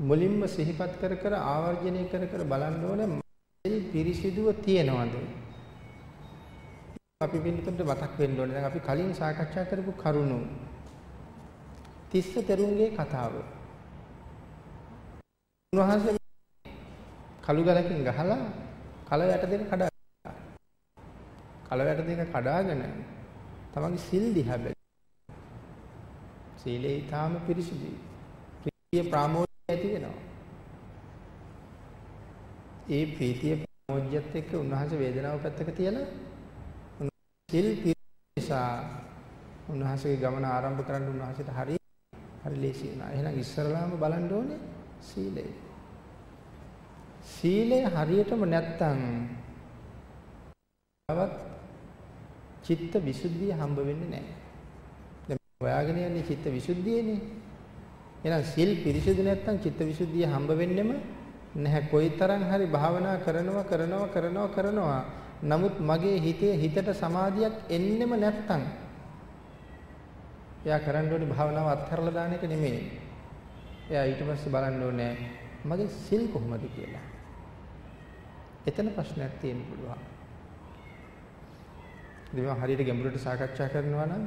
මුලින්ම සිහිපත් කර කර ආවර්ජනය කර කර බලන්න ඕනේ සිල් පිරිසිදුව තියනවද? අපි පින්නතුන්ට මතක් වෙන්න ඕනේ. දැන් අපි කලින් සාකච්ඡා කරපු කරුණු. තිස්ස තෙරුන්ගේ කතාව. උන්වහන්සේ කළු ගලකින් ගහලා කල යට දෙක කඩා කල යට දෙක කඩාගෙන තමන්ගේ සිල් දිහා බැලුවා. සීලේ ඊටාම පිරිසිදුයි. ප්‍රිය ප්‍රාමෝද්‍ය ඇති වෙනවා. ඒ ප්‍රීතිය ප්‍රාමෝද්‍යත් එක්ක උන්වහන්සේ වේදනාව පැත්තක තියලා සිල් පිරිසා උන්වහන්සේගේ ගමන ආරම්භ කරන්න උන්වහන්සේට හරි හරි ලේසි වුණා. එහෙනම් ඉස්සරලාම බලන්න ඕනේ සීලය. සීලය හරියටම නැත්තම් තවත් චිත්ත විසුද්ධිය හම්බ වෙන්නේ නැහැ. දැන් හොයාගෙන යන්නේ චිත්ත විසුද්ධියනේ. එහෙනම් සිල් පිරිසිදු නැත්තම් චිත්ත විසුද්ධිය හම්බ වෙන්නෙම නැහැ. කොයිතරම් හරි භාවනා කරනවා කරනවා කරනවා කරනවා. නමුත් මගේ හිතේ හිතට සමාධියක් එන්නෙම නැත්තම් එයා කරන්න ඕනේ භාවනාව අත්හැරලා දාන එක නෙමෙයි. එයා ඊට පස්සේ බලන්න ඕනේ මගේ සිල් කොහොමද කියලා. එතන ප්‍රශ්නයක් තියෙන්න පුළුවන්. ඉතින් හරියට ගැඹුරට සාකච්ඡා කරනවා නම්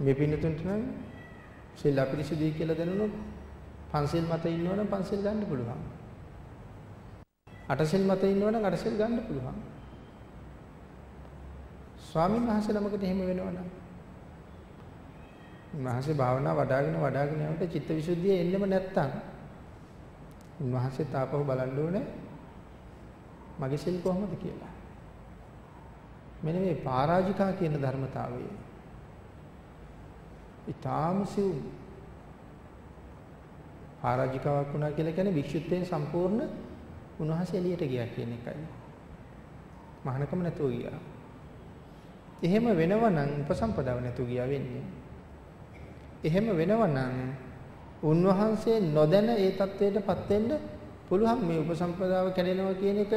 මේ පින්නතුන්ට නම් සිල් අපිරිසුදුයි කියලා දැනුනොත් පන්සිල් මත ඉන්නවනම් පන්සිල් ගන්න පුළුවන්. අටසිල් මත ඉන්නවනම් අටසිල් ගන්න පුළුවන්. ස්වාමීන් වහන්සේ ළමකට එහෙම වෙනවනම් උන්වහන්සේ භාවනා වඩාගෙන වඩාගෙන යනකොට චිත්තවිසුද්ධිය එන්නෙම නැත්තම් උන්වහන්සේ තාපහු බලන්න ඕනේ මගේ සිල් කොහොමද කියලා. මෙන්න මේ පරාජිකා කියන ධර්මතාවයේ ඊටාම සිවුම්. පරාජිකාවක් වුණා කියලා කියන්නේ වික්ෂිප්තයෙන් සම්පූර්ණ උන්වහන්සේ එළියට ගියා කියන එකයි. මහානකම නැතුව ගියා. එහෙම වෙනවනම් උපසම්පදාව නැතුව ගියා වෙන්නේ. එහෙම වෙනවනම් උන්වහන්සේ නොදැන ඒ தത്വයටපත් වෙන්න පුළුවන් මේ උපසම්පදාව කැඩෙනවා කියන එක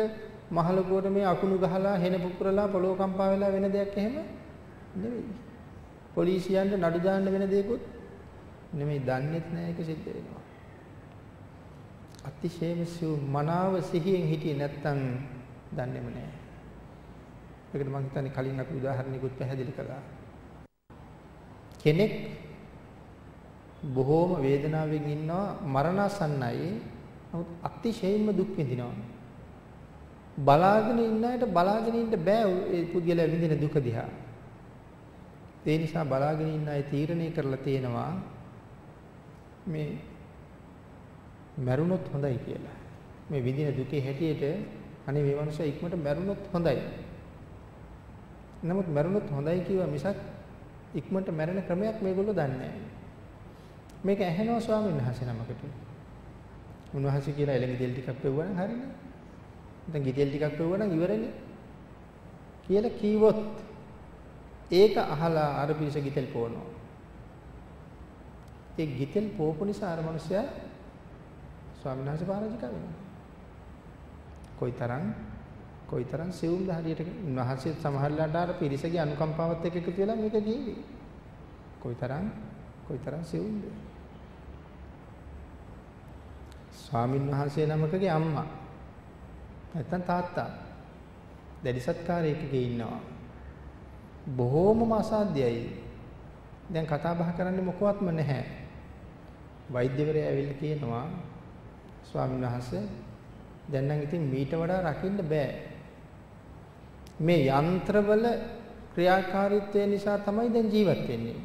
මහලකුවට මේ අකුණු ගහලා හෙන පුපුරලා පොළොව කම්පා වෙලා වෙන දෙයක් එහෙම නෙවෙයි. පොලිසියන්ට නඩු දාන්න වෙන දෙයක්වත් නෙමෙයි දන්නේත් නැහැ ඒක සිද්ධ වෙනවා. අතිශයම මනාව සිහියෙන් හිටියේ නැත්තම් දන්නේම නැහැ. ඒකට මම හිතන්නේ කලින් අපි උදාහරණයකුත් පැහැදිලි කළා. කෙනෙක් බොහෝම වේදනාවෙන් ඉන්නවා මරණසන්නයි නමුත් අතිශයින්ම දුක් විඳිනවා. බලාගෙන ඉන්න අයට බලාගෙන ඉන්න බෑ ඒ පුද්ගලයා විඳින දුක දිහා. ඒ නිසා බලාගෙන ඉන්න අය තීරණය කරලා තියෙනවා මේ මැරුණොත් හොඳයි කියලා. මේ විඳින දුකේ හැටියට අනේ මේ මනුස්සයා ඉක්මනට මැරුණොත් හොඳයි. නමුත් මැරුණොත් හොඳයි කිව්වා මිසක් ඉක්මනට මැරෙන ක්‍රමයක් මේගොල්ලෝ දන්නේ නැහැ. මේක ඇහෙනවා ස්වාමීන් වහන්සේ නමකට. උන්වහන්සේ කියලා එළඟ තෙල් ටිකක් පෙව්වා නම් හරිනේ. නැත්නම් ගිතෙල් ටිකක් පෙව්වා නම් ඉවරනේ. කියලා කීවොත් ඒක අහලා අර පිරිස ගිතෙල් පොවනවා. ඒ ගිතෙල් පොවපු නිසා අර මිනිසයා ස්වාමීන් වහන්සේ පරාජිකා වෙනවා. කොයිතරම් කොයිතරම් සිවුම්ද හරියට උන්වහන්සේ සමහරලාට අර පිරිසගේ අනුකම්පාවත් එක්ක එකතු වෙලා මේක ගියේ. කොයිතරම් කොයිතරම් සිවුම්ද? ස්වාමින් වහන්සේ නමකගේ අම්මා නැත්තම් තාත්තා දැඩි සත්කාරයකගේ ඉන්නවා. බොහෝමම අසාධ්‍යයි. දැන් කතා බහ කරන්නේ මොකවත්ම නැහැ. වෛද්‍යවරයා ඇවිල්ලා කියනවා ස්වාමීන් වහන්සේ දැන් නම් ඉතින් මීට වඩා රකින්න බෑ. මේ යන්ත්‍රවල ක්‍රියාකාරීත්වය නිසා තමයි දැන් ජීවත් වෙන්නේ.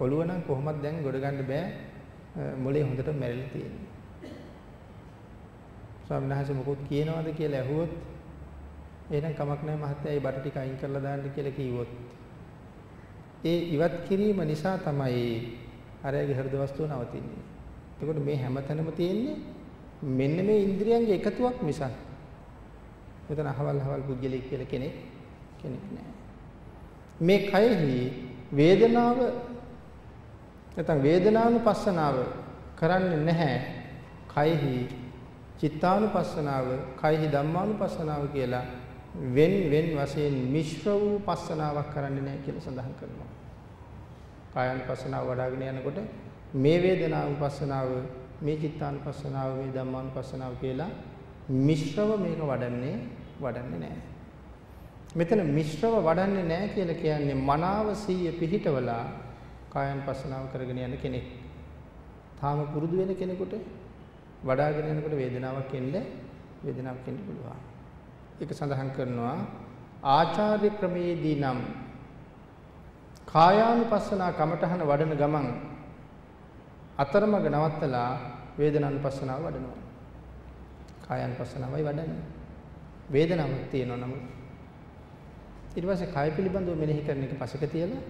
ඔළුව නම් කොහොමද දැන් ගොඩ ගන්න බෑ. මොලේ හොඳට මැරිලා තියෙන්නේ. ස්වාමීන් වහන්සේ මොකොත් කියනවද කියලා ඇහුවොත් එහෙනම් කමක් නැහැ මහත්තයා ඒ බට ටික අයින් කරලා දාන්න කියලා කිව්වොත් ඒ ඉවත් කිරීම නිසා තමයි අරයාගේ හෘද වස්තුව නවතින්නේ. එතකොට මේ හැමතැනම තියෙන්නේ මෙන්න මේ ඉන්ද්‍රියන්ගේ එකතුවක් මිසක් මෙතන අහවල් අහවල් පුද්ගලෙක් කියලා කෙනෙක් කෙනෙක් නැහැ. මේ කයෙහි වේදනාව නැත්නම් වේදනානුපස්සනාව කරන්නේ නැහැ. කයෙහි චිත්තානුපස්සනාව, කයෙහි ධම්මානුපස්සනාව කියලා වෙන් වෙන් වශයෙන් මිශ්‍ර වූ පස්සනාවක් කරන්නේ නැහැ කියලා සඳහන් කරනවා. කායાનුපස්සනාව වඩ아가ගෙන යනකොට මේ වේදනානුපස්සනාව, මේ චිත්තානුපස්සනාව, මේ ධම්මානුපස්සනාව කියලා මිශ්‍රව මේක වඩන්නේ වඩන්නේ නැහැ. මෙතන මිශ්‍රව වඩන්නේ නැහැ කියලා කියන්නේ මනාව සීය පිහිටවලා කායાનුපස්සනාව කරගෙන යන කෙනෙක්. තාම පුරුදු වෙන කෙනෙකුට වඩ아가ගෙන යනකොට වේදනාවක් එන්න වේදනාවක් එන්න පුළුවන්. ඒක සඳහන් කරනවා ආචාර්ය ක්‍රමයේදී නම් කායානුපස්සනා කමඨහන වඩන ගමන් අතරමඟ නවත්තලා වේදනානුපස්සනාව වඩනවා. කායානුපස්සනාවයි වඩන්නේ. වේදනාවක් තියෙනවා නම් ඊට පස්සේ කය පිළිබඳව මෙනෙහි කරන එක පසක තියලා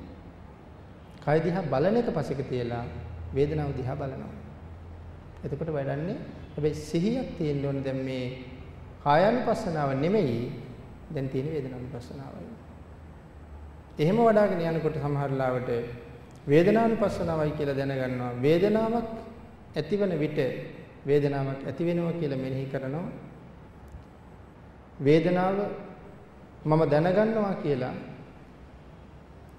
කය දිහා බලන එක පසක තියලා වේදනාව දිහා බලනවා. එතකොට වඩන්නේ හැබැයි සිහියක් තියෙන්න ඕනේ දැන් මේ කායानुපස්සනාව නෙමෙයි දැන් තියෙන වේදනානුපස්සනාවයි. එහෙම වඩාගෙන යනකොට සමහර ලාවට වේදනානුපස්සනාවයි කියලා දැනගන්නවා. වේදනාවක් ඇතිවන විට වේදනාවක් ඇති වෙනවා කියලා මෙනෙහි කරනවා. වේදනාව මම දැනගන්නවා කියලා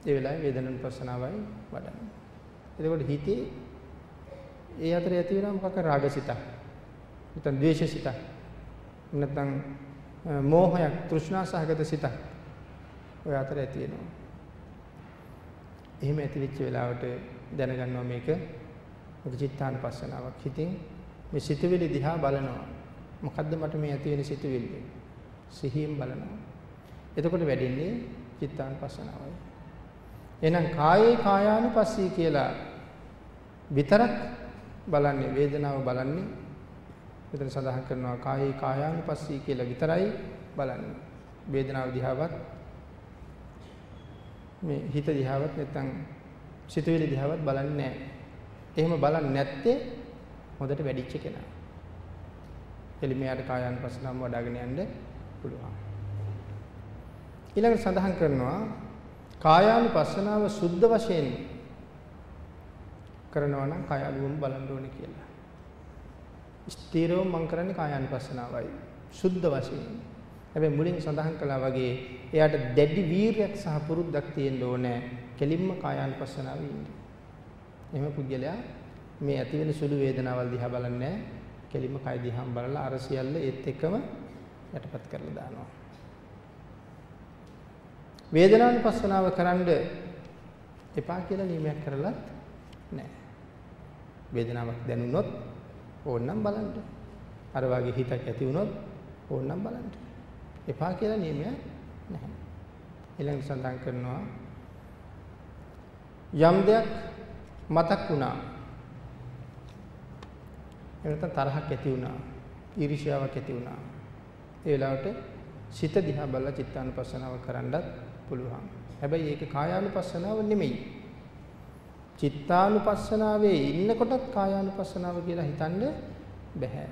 ඒ වෙලාවේ වේදනානුපස්සනාවයි වඩන්නේ. එතකොට හිතේ ඒ අතරේ ඇති වෙනවා මොකක් රාගසිතක්. නැත්නම් ද්වේෂසිතක්. නැත්නම් මෝහයක්, තෘෂ්ණා සහගත සිතක්. ඔය අතර ඇති වෙනවා. එහෙම ඇති වෙච්ච වෙලාවට දැනගන්නවා මේක මොකද චිත්තානුපස්සනාවක්. හිතින් මේ සිතුවිලි දිහා බලනවා. මොකද්ද මට මේ ඇති වෙන සිතුවිලි? සිහියෙන් බලනවා. එතකොට වැඩින්නේ චිත්තානුපස්සනාවයි. එහෙනම් කායේ කායානුපස්සී කියලා විතරක් බලන්නේ වේදනාව බලන්නේ මෙතන සඳහන් කරනවා කායේ කායානුපස්සී කියලා විතරයි බලන්නේ වේදනාව දිහාවත් මේ හිත දිහාවත් නැත්නම් සිතුවිලි දිහාවත් බලන්නේ නැහැ. එහෙම බලන්නේ නැත්තේ හොඳට වැඩිච්ච කෙනා. එලිමයාට කායානුපස්සනාව වඩ아가ගෙන යන්න පුළුවන්. ඊළඟට සඳහන් කරනවා කායානුපස්සනාව සුද්ධ වශයෙන් කරනවා නම් කාය අලුවම බලන්න ඕනේ කියලා. ස්ථිරව මම කරන්නේ කායානුපස්සනාවයි. සුද්ධ වශයෙන්. හැබැයි මුලින් සඳහන් කළා වගේ එයාට දැඩි වීරියක් සහ පුරුද්දක් තියෙන්න ඕනේ. කෙලින්ම කායානුපස්සනාවේ ඉන්න. එහෙම පුද්ගලයා මේ ඇති වෙන සුළු වේදනාවල් දිහා බලන්නේ කෙලින්ම කය දිහාම බලලා අර සියල්ල ඒත් එක්කම යටපත් කරලා දානවා. වේදනානුපස්සනාව කරන්න එපා කියලා නියමයක් කරලත් නැහැ. වේදනාවක් දැනුනොත් ඕනනම් බලන්න. අර වගේ හිතක් ඇති වුණොත් ඕනනම් බලන්න. එපා කියලා නියමයක් නැහැ. ඊළඟ සඳහන් කරනවා යම් දෙයක් මතක් වුණා. එනතන තරහක් ඇති වුණා. ඊර්ෂ්‍යාවක් ඇති වුණා. ඒ වෙලාවට සිත දිහා බලලා චිත්තානුපස්සනාව කරන්නත් පුළුවන්. හැබැයි ඒක කායානුපස්සනාව නෙමෙයි. චිත්තානුපස්සනාවේ ඉන්නකොටත් කායානුපස්සනාව කියලා හිතන්න බෑ.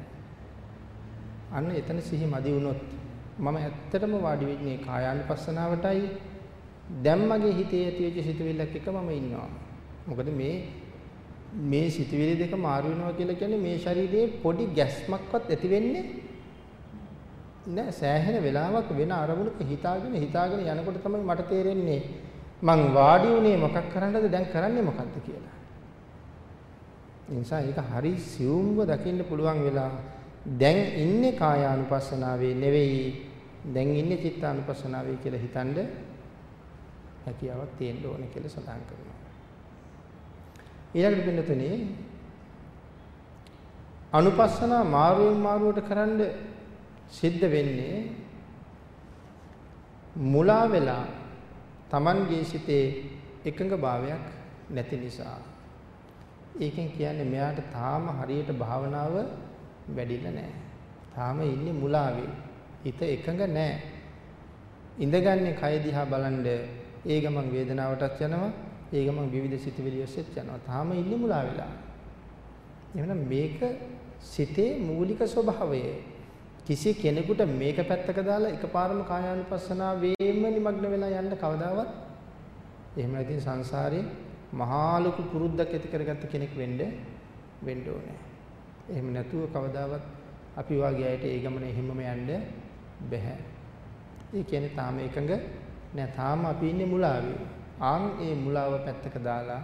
අන්න එතන සිහි මදි වුණොත් මම ඇත්තටම වාඩි වෙන්නේ කායානුපස්සනාවටයි දැන් මගේ හිතේ ඇතිවෙච්ච සිතුවිල්ලක් එක මම ඉන්නවා. මොකද මේ මේ සිතුවිලි දෙක මාරු වෙනවා කියලා කියන්නේ මේ ශරීරයේ පොඩි ගැස්මක්වත් ඇති වෙන්නේ නෑ සෑහෙන වෙලාවක් වෙන අරමුණක හිතාගෙන හිතාගෙන යනකොට තමයි මට තේරෙන්නේ මං වාඩි උනේ මොකක් කරන්නද දැන් කරන්නේ මොකද්ද කියලා. ඒ නිසා ඒක හරි සියුම්ව දකින්න පුළුවන් වෙලා දැන් ඉන්නේ කායානුපස්සනාවේ නෙවෙයි දැන් ඉන්නේ චිත්තානුපස්සනාවේ කියලා හිතනද හැකියාවක් තියෙන්න ඕනේ කියලා සඳහන් කරනවා. ඊළඟට පින්නතුනේ අනුපස්සනා මාරුවෙන් මාරුවට කරන්න සිද්ධ වෙන්නේ මුලා වෙලා Tamanගේ සිතේ එකඟභාවයක් නැති නිසා. ඒකෙන් කියන්නේ මෙයාට තාම හරියට භාවනාව වැඩිලා නැහැ. තාම ඉන්නේ මුලාවේ. හිත එකඟ නැහැ. ඉඳගන්නේ කය දිහා බලන්ද ඒ ගමන් වේදනාවටත් යනවා. ඒ ගමන් විවිධ සිතුවිලි ඔස්සේත් යනවා. තාම ඉන්නේ මුලා වෙලා. එහෙනම් මේක සිතේ මූලික ස්වභාවය. කිසි කෙනෙකුට මේක පැත්තක දාලා එකපාරම කායානුපස්සනාවේම නිමග්න වෙලා යන්න කවදාවත් එහෙම නැතිනම් සංසාරේ මහා ලොකු පුරුද්දක් ඇති කරගත්ත කෙනෙක් වෙන්න වෙන්න ඕනේ. එහෙම නැතුව කවදාවත් අපි වාගේ අයට ඒ ගමන එහෙමම යන්න බෑ. ඒ කියන්නේ තාම එකඟ නෑ. තාම අපි ඉන්නේ මුලාවේ. ආන් ඒ මුලාව පැත්තක දාලා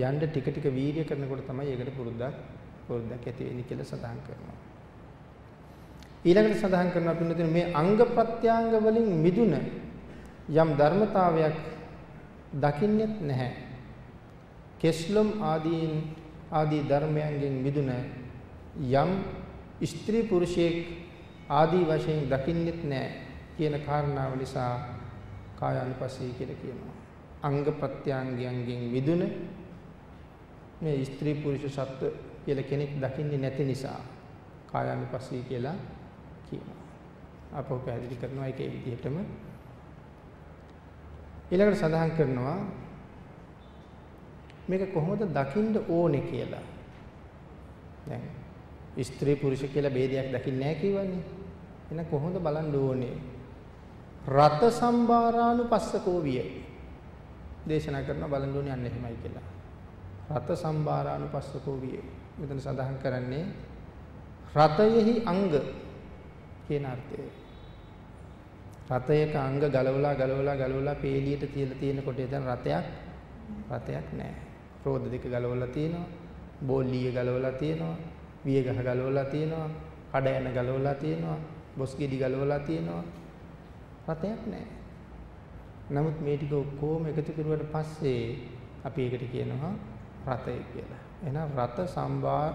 යන්න ටික ටික වීර්ය කරනකොට තමයි ඒකට පුරුද්දක් පුරුද්දක් ඇති වෙන්නේ කියලා සඳහන් කරනවා. ඊළඟට සඳහන් කරනවා පින්නතුනේ මේ අංග ප්‍රත්‍යංග වලින් මිදුන යම් ධර්මතාවයක් දකින්නෙත් නැහැ. කෙස්ලොම් ආදීන් ආදී ධර්මයන්ගෙන් මිදුන යම් ස්ත්‍රී පුරුෂයෙක් ආදී වශයෙන් දකින්නෙත් නැහැ කියන කාරණාව නිසා කායානුපස්සී කියලා කියනවා. අංග ප්‍රත්‍යංගයන්ගෙන් මිදුන මේ ස්ත්‍රී පුරුෂ සත්ව කියලා කෙනෙක් දකින්නේ නැති නිසා කායානුපස්සී කියලා කියනවා. අපෝ පැහැදිලි කරනවා ඒකේ විදිහටම ඊළඟට සඳහන් කරනවා මේක කොහොමද දකින්න ඕනේ කියලා. දැන් ස්ත්‍රී පුරුෂ කියලා ભેදයක් දකින්නේ නැහැ කියවනේ. එහෙනම් කොහොමද බලන්න ඕනේ? රත සම්බාරානුපස්සකෝ විය. දේශනා කරන බලන්න ඕනේ අන්න එහෙමයි කියලා. රත සම්බාරානුපස්සකෝ විය. මෙතන සඳහන් කරන්නේ රතයෙහි අංග කියන අර්ථය. රතයක අංග ගලවලා ගලවලා ගලවලා පේලියට තියලා තියෙනකොට එතන රතයක් රතයක් නැහැ. රෝද දෙක ගලවලා තියෙනවා. බෝල්ලිය ගලවලා තියෙනවා. වියගහ ගලවලා තියෙනවා. කඩ යන ගලවලා තියෙනවා. බොස් ගෙඩි ගලවලා තියෙනවා. රතයක් නැහැ. නමුත් මේ ටික ඔක්කොම එකතු කරුවට පස්සේ අපි ඒකට කියනවා රතය කියලා. එහෙනම් රත සම්බාර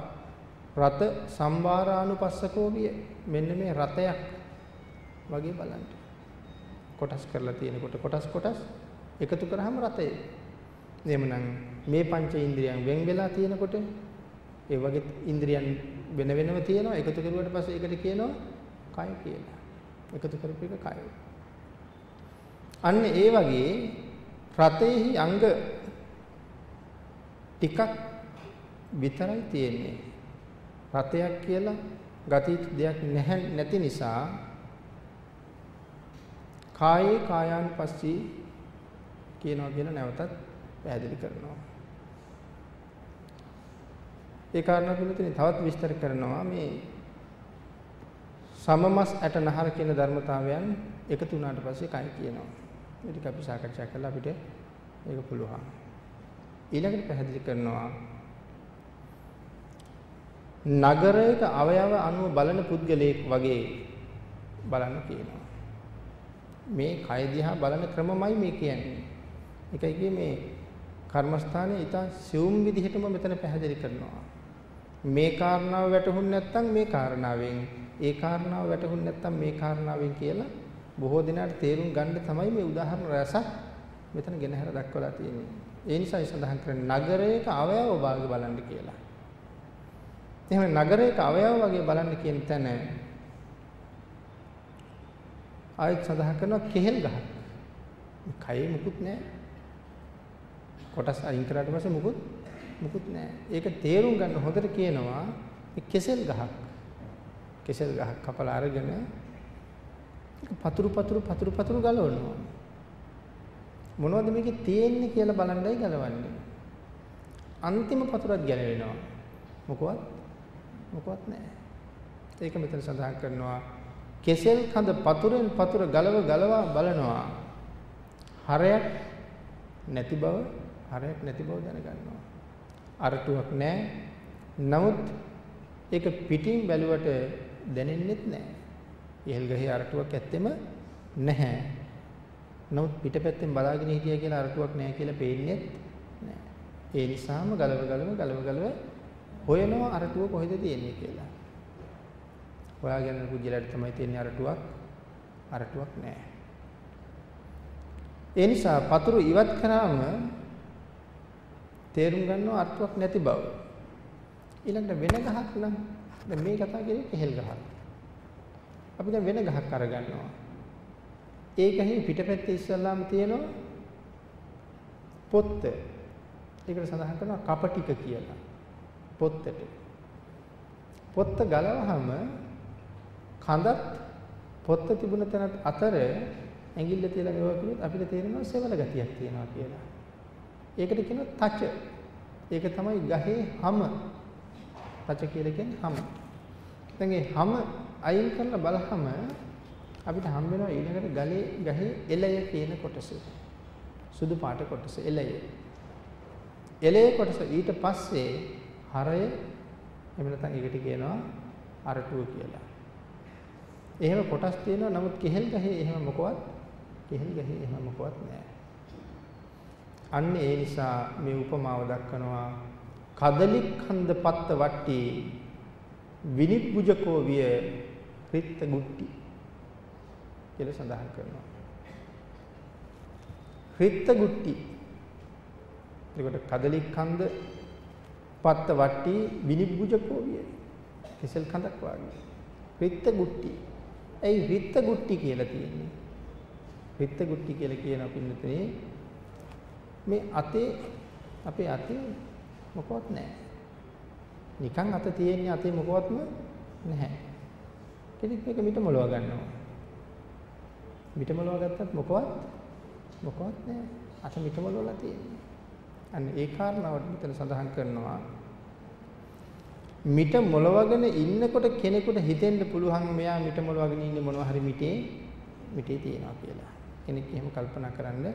රත සම්බාරානුපස්සකෝ විය. මෙන්න මේ රතයක් වගේ බලන්න. කොටස් කරලා තියෙනකොට කොටස් කොටස් එකතු කරාම රතය. එහෙමනම් මේ පංච ඉන්ද්‍රියන් වෙන් වෙලා තියෙනකොට ඒ වගේ ඉන්ද්‍රියන් වෙන වෙනම තියෙනවා එකතු කරුවට පස්සේ ඒකට කියනවා කය කියලා. එකතු කරපු එක කය. අන්න ඒ වගේ රතේහි අංග ටිකක් විතරයි තියෙන්නේ. රතයක් කියලා ගති දෙයක් නැහැ නැති නිසා කායේ කායානුපස්සී කියනවා කියලා නැවතත් පැහැදිලි කරනවා. ඒ කාරණා පිළිතුරේ තවත් විස්තර කරනවා මේ සමමස් ඇට නහර කියන ධර්මතාවයන් එකතු වුණාට පස්සේ කයි කියනවා. මේ ටික අපි සාකච්ඡා කළා අපිට ඒක පුළුවන්. ඊළඟට පැහැදිලි කරනවා නගරයක අවයව අනුව බලන පුද්ගලයෙක් වගේ බලන්න කියනවා. මේ කය දිහා බලන ක්‍රමමයි මේ කියන්නේ. ඒකයි කියේ මේ කර්මස්ථානයේ ඊට සියුම් විදිහටම මෙතන පැහැදිලි කරනවා. මේ කාරණාව වැටහුන්නේ නැත්නම් මේ කාරණාවෙන් ඒ කාරණාව වැටහුන්නේ නැත්නම් මේ කාරණාවෙන් කියලා බොහෝ දෙනාට තේරුම් ගන්න තමයි මේ උදාහරණ රසක් මෙතන ගෙනහැර දක්වලා තියෙන්නේ. ඒ නිසායි සඳහන් කරන්නේ නගරයක අවයව භාග බලන්න කියලා. එහෙනම් නගරයක අවයව වගේ බලන්න කියන තැන ආයෙත් සඳහන් කරනවා කෙහෙල් ගහක්. කයේ මුකුත් නැහැ. කොටස් අයින් කරාට පස්සේ මුකුත් මුකුත් නැහැ. ඒක තේරුම් ගන්න හොඳට කියනවා කෙසෙල් ගහක්. කෙසෙල් ගහක් කපලා අරගෙන පතුරු පතුරු පතුරු පතුරු ගලවනවා. මොනවද මේකේ තියෙන්නේ කියලා බලන්නයි ගලවන්නේ. අන්තිම පතුරත් ගැලවෙනවා. මොකවත් මොකවත් නැහැ. ඒක මෙතන සඳහන් කරනවා කෙසෙල් කඳ පතුරෙන් පතුර ගලව ගලවා බලනවා. හරයක් නැති බව හරයක් නැති බව දැනගන්නවා. අරටුවක් නැහැ. නමුත් ඒක පිටින් බැලුවට දැනෙන්නෙත් නැහැ. ඉහළ ගහේ අරටුවක් ඇත්තෙම නැහැ. නමුත් පිටපැත්තෙන් බලාගෙන හිටියා කියලා අරටුවක් නැහැ කියලා පේන්නේ නැහැ. ඒ නිසාම ගලව ගලව ගලව ගලව හොයනවා අරටුව කොහෙද තියෙන්නේ කියලා. හොයාගෙන කුජලට තමයි තියෙන්නේ අරටුවක්. අරටුවක් නැහැ. ඒ නිසා පතුරු ඉවත් කරාම තේරුම් ගන්නවා අර්ථයක් නැති බව. ඊළඟට වෙන ගහක් නම් දැන් මේ කතා කරේ කෙහෙල් ගහක්. අපි දැන් වෙන ගහක් අරගන්නවා. ඒ ගහේ පිටපැත්තේ ඉස්සල්ලාම තියෙනවා පොත්ත. ඒකට සඳහන් කරනවා කපටික කියලා. පොත්තට. පොත්ත ගලවහම කඳත් පොත්ත තිබුණ තැන අතර ඇඟිල්ල තියලා මේවා කිව්වොත් අපිට තේරෙනවා සෙවල ගතියක් තියෙනවා කියලා. ඒකට කියනවා තච. ඒක තමයි ගහේ හැම. තච කියලා කියන්නේ හැම. දැන් මේ හැම අයින් කරලා බලහම අපිට හම් වෙනවා ඊළඟට ගලේ ගහේ එළය කියන කොටස. සුදු පාට කොටස එළය. එළය කොටස ඊට පස්සේ හරය එහෙම නැත්නම් ඒකට කියනවා අරටුව කියලා. එහෙම කොටස් තියෙනවා නමුත් කෙහෙල් ගහේ එහෙම මොකවත් කෙහෙල් ගහේ එහෙම මොකවත් නැහැ. අන්න ඒ නිසා මේ උපමාව දක්වනවා කදලික්ඛන්ද පත්ත වට්ටි විනිබ්බුජකෝ විය රිත්ත ගුට්ටි කියලා සඳහන් කරනවා. රිත්ත ගුට්ටි. එතකොට කදලික්ඛන්ද පත්ත වට්ටි විනිබ්බුජකෝ විය. කෙසල් කඳක් වාගේ. රිත්ත ගුට්ටි. ඇයි රිත්ත ගුට්ටි කියලා තියෙන්නේ? රිත්ත ගුට්ටි කියලා කියන පින්නතේ මේ අතේ අපේ අතේ මොකවත් නැහැ. නිකන් අත තියෙන්නේ අතේ මොකවත්ම නැහැ. කෙනෙක් මේක මිට මොලව ගන්නවා. මිට මොලව ගත්තත් මොකවත් මොකවත් නැහැ. අත මිට මොලවලා තියෙන්නේ. අන්න ඒ කාරණාවට මෙතන සඳහන් කරනවා මිට මොලවගෙන ඉන්නකොට කෙනෙකුට හිතෙන්න පුළුවන් මෙයා මිට මොලවගෙන ඉන්නේ මොනවා හරි මිටේ මිටේ තියනවා කියලා. කෙනෙක් එහෙම කල්පනා කරන්න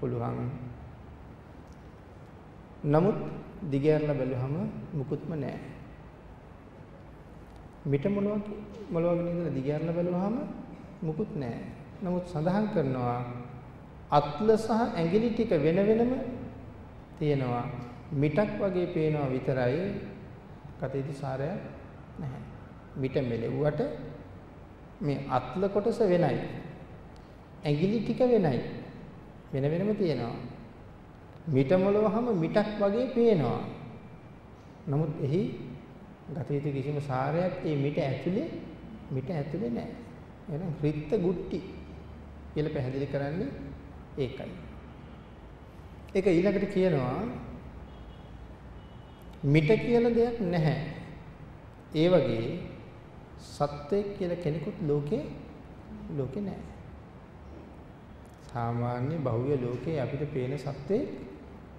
පුළුවන්. නමුත් දිගහැරලා බැලුවම මුකුත්ම නැහැ. මිට මොලවක මොලවගෙන ඉඳලා දිගහැරලා බැලුවම මුකුත් නැහැ. නමුත් සඳහන් කරනවා අත්ල සහ ඇඟිලි ටික වෙන වෙනම තියෙනවා. මිටක් වගේ පේනවා විතරයි කටේදී සාරයක් නැහැ. මිට මෙලෙව්වට මේ අත්ල කොටස වෙනයි. ඇඟිලි ටික වෙනයි. වෙන වෙනම තියෙනවා. මිට මොලවහම මිටක් වගේ පේනවා. නමුත් එහි ගත යුතු කිසිම සාරයක් ඒ මිට ඇතුලේ මිට ඇතුලේ නැහැ. එහෙනම් රිත්ත ගුට්ටි කියලා පැහැදිලි කරන්නේ ඒකයි. ඒක ඊළඟට කියනවා මිට කියලා දෙයක් නැහැ. ඒ වගේ සත්වයක් කියලා කෙනෙකුත් ලෝකේ ලෝකේ නැහැ. සාමාන්‍ය බහුව ලෝකේ අපිට පේන සත්වයක්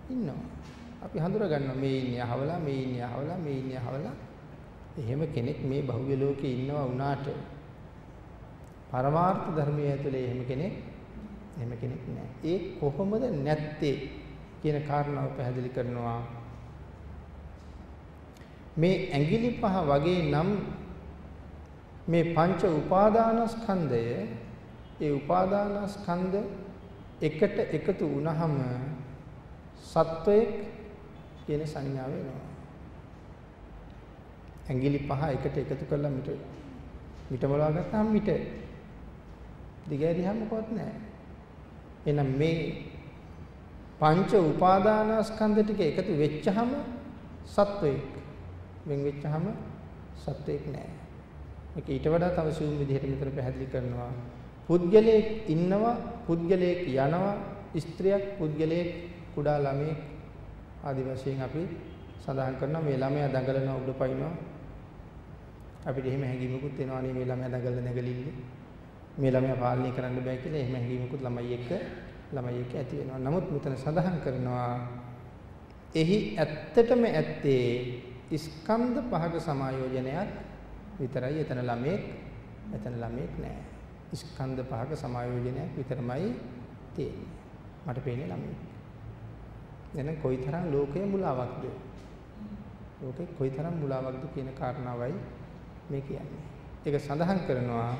ඉන්නවා. අපි හඳුනා ගන්නවා මේ ඉන්නේ අහවලා මේ ඉන්නේ අහවලා මේ ඉන්නේ අහවලා. එහෙම කෙනෙක් මේ බහුව ලෝකේ ඉන්නවා වුණාට පරමාර්ථ ධර්මයේ ඇතුලේ එහෙම කෙනෙක් එහෙම කෙනෙක් නැහැ. ඒ කොහොමද නැත්තේ කියන කාරණාව පැහැදිලි කරනවා. මේ ඇඟිලි පහ වගේ නම් මේ පංච උපාදානස්කන්ධය ඒ උපාදානස්කන්ධ එකට එකතු වුණහම සත්වයක් කියන සංඥාව එනවා. ඇඟිලි පහ එකට එකතු කරලා මිට මිට බලවා ගත්තාම මිට දිගෑරියම මොකවත් නැහැ. එහෙනම් මේ පංච උපාදානස්කන්ධ ටික එකතු වෙච්චහම සත්වයක් වෙන් වෙච්චහම සත්වයක් නැහැ. මේක ඊට වඩා තව සූම් විදිහට මෙතන පැහැදිලි කරනවා. පුද්ගලයෙක් ඉන්නවා පුද්ගලයෙක් යනවා ස්ත්‍රියක් පුද්ගලයෙක් කුඩා ළමයෙක් ආදි වශයෙන් අපි සඳහන් කරනවා මේ ළමයා දඟලනවා උඩ පයින්නවා අපිට එහෙම හැඟීමකුත් එනවා නේ මේ ළමයා දඟලන නැගලිල්ල මේ ළමයා පාලනය කරන්න බෑ කියලා එහෙම හැඟීමකුත් ළමයි එක්ක ළමයි එක්ක ඇති වෙනවා නමුත් මෙතන සඳහන් කරනවා එහි ඇත්තටම ඇත්තේ ස්කන්ධ පහක සමායෝජනයක් විතරයි එතන ළමෙක් එතන ළමෙක් නෑ ස්කන්ධ පහක සමායෝජනයක් විතරමයි තියෙන්නේ මට පේන්නේ ළමෙක් එහෙනම් කොයිතරම් ලෝකයේ මුලාවක්ද? ලෝකේ කොයිතරම් මුලාවක්ද කියන කාරණාවයි මේ කියන්නේ. ඒක සඳහන් කරනවා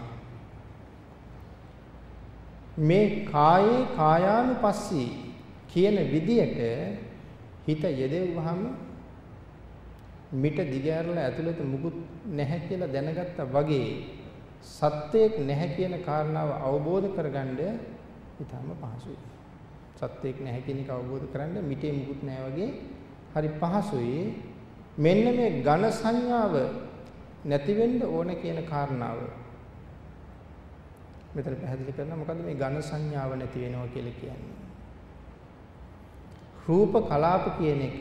මේ කායේ කායානුපස්සී කියන විදියට හිත යෙදෙව්වහම මිට දිගෑරලා ඇතුළත මුකුත් නැහැ කියලා දැනගත්තා වගේ සත්‍යයක් නැහැ කියන කාරණාව අවබෝධ කරගන්න ඊටම පහසුයි. සත්‍යයක් නැහැ කියන එක අවබෝධ කරගන්න මිටේ මුකුත් නැහැ වගේ හරි පහසුයි. මෙන්න මේ ඝන සංඥාව නැති වෙන්න ඕන කියන කාරණාව මෙතන පැහැදිලි කරනවා මොකද්ද මේ ඝන සංඥාව නැති වෙනවා කියලා කියන්නේ. රූප කලාප කියන එක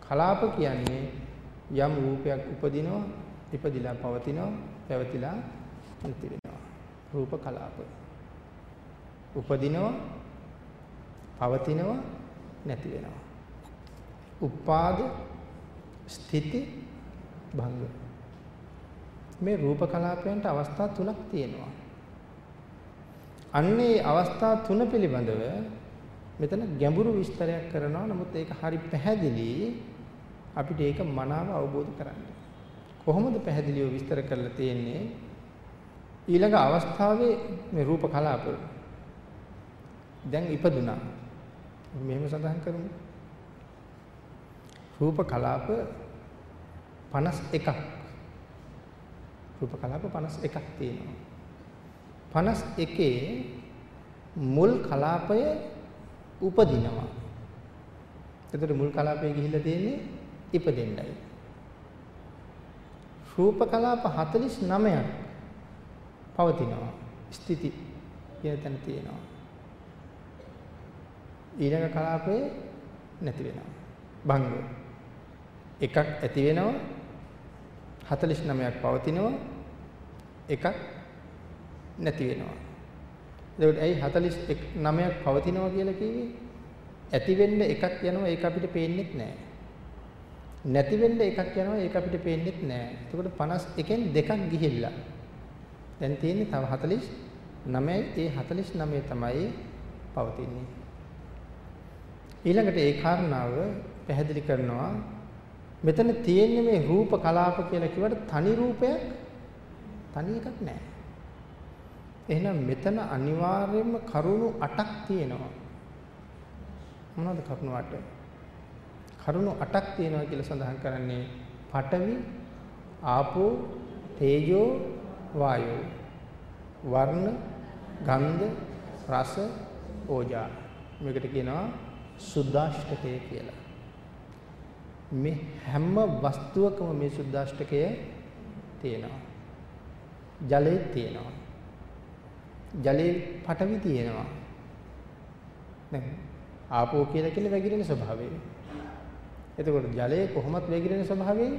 කලාප කියන්නේ යම් රූපයක් උපදිනවා ඉපදිලා පවතිනවා පැවතිලා නැති වෙනවා රූප කලාප උපදිනවා පවතිනවා නැති වෙනවා. උපාද ස්ථಿತಿ භංග මේ රූප කලාපයන්ට අවස්ථා තුනක් තියෙනවා. අන්නේ අවස්ථා තුන පිළිබඳව මෙතන ගැඹුරු විස්තරයක් කරනවා. නමුත් ඒක හරි පැහැදිලි අපිට ඒක මනාව අවබෝධ කරගන්න. කොහොමද පැහැදිලිව විස්තර කරලා තියෙන්නේ? ඊළඟ අවස්ථාවේ මේ රූප කලාප දැන් ඉපදුනා. මෙහෙම සඳහන් කරමු. රූප කලාප 51ක්. රූප කලාප 51ක් තියෙනවා. 51 මුල් කලාපය උපදිනවා. එතකොට මුල් කලාපය ගිහිල්ලා තියෙන්නේ ඉපදෙන්නයි. රූප කලාප 49ක් පවතිනවා. ස්ථಿತಿ කියන තැන තියෙනවා. ඊළඟ කලාපය නැති වෙනවා. භංග. එකක් ඇති වෙනවා 49ක් පවතිනවා එකක් නැති වෙනවා. එතකොට ඇයි 49ක් පවතිනවා කියලා කිව්වේ? ඇති වෙන්න එකක් යනවා ඒක අපිට පේන්නේ නැහැ. නැති වෙන්න එකක් යනවා ඒක අපිට පේන්නේ නැහැ. එතකොට 51න් දෙකක් ගිහිල්ලා. දැන් තියෙන්නේ තව 49යි ඒ 49 තමයි පවතින්නේ. ඊළඟට ඒ කාරණාව පැහැදිලි කරනවා මෙතන තියෙන්නේ මේ රූප කලාප කියලා කිව්වට තනි රූපයක් තනි එකක් නැහැ. එහෙනම් මෙතන අනිවාර්යයෙන්ම කරුණු 8ක් තියෙනවා. මොනවද කරුණු 8? කරුණු 8ක් තියෙනවා කියලා සඳහන් කරන්නේ පඨවි, ආපෝ, තේජෝ, වායෝ. වර්ණ, ගන්ධ, රස, ඕජා. මේකට කියනවා සුද්දාෂ්ටකය කියලා. මේ හැම වස්තුවකම මේ සුද්දාෂ්ටකය තියෙනවා. ජලයේ තියෙනවා. ජලයේ පටවි තියෙනවා. දැන් ආපෝ කියලා කියන්නේ වැగిරෙන ස්වභාවය. එතකොට ජලයේ කොහොමත් වැగిරෙන ස්වභාවයෙන්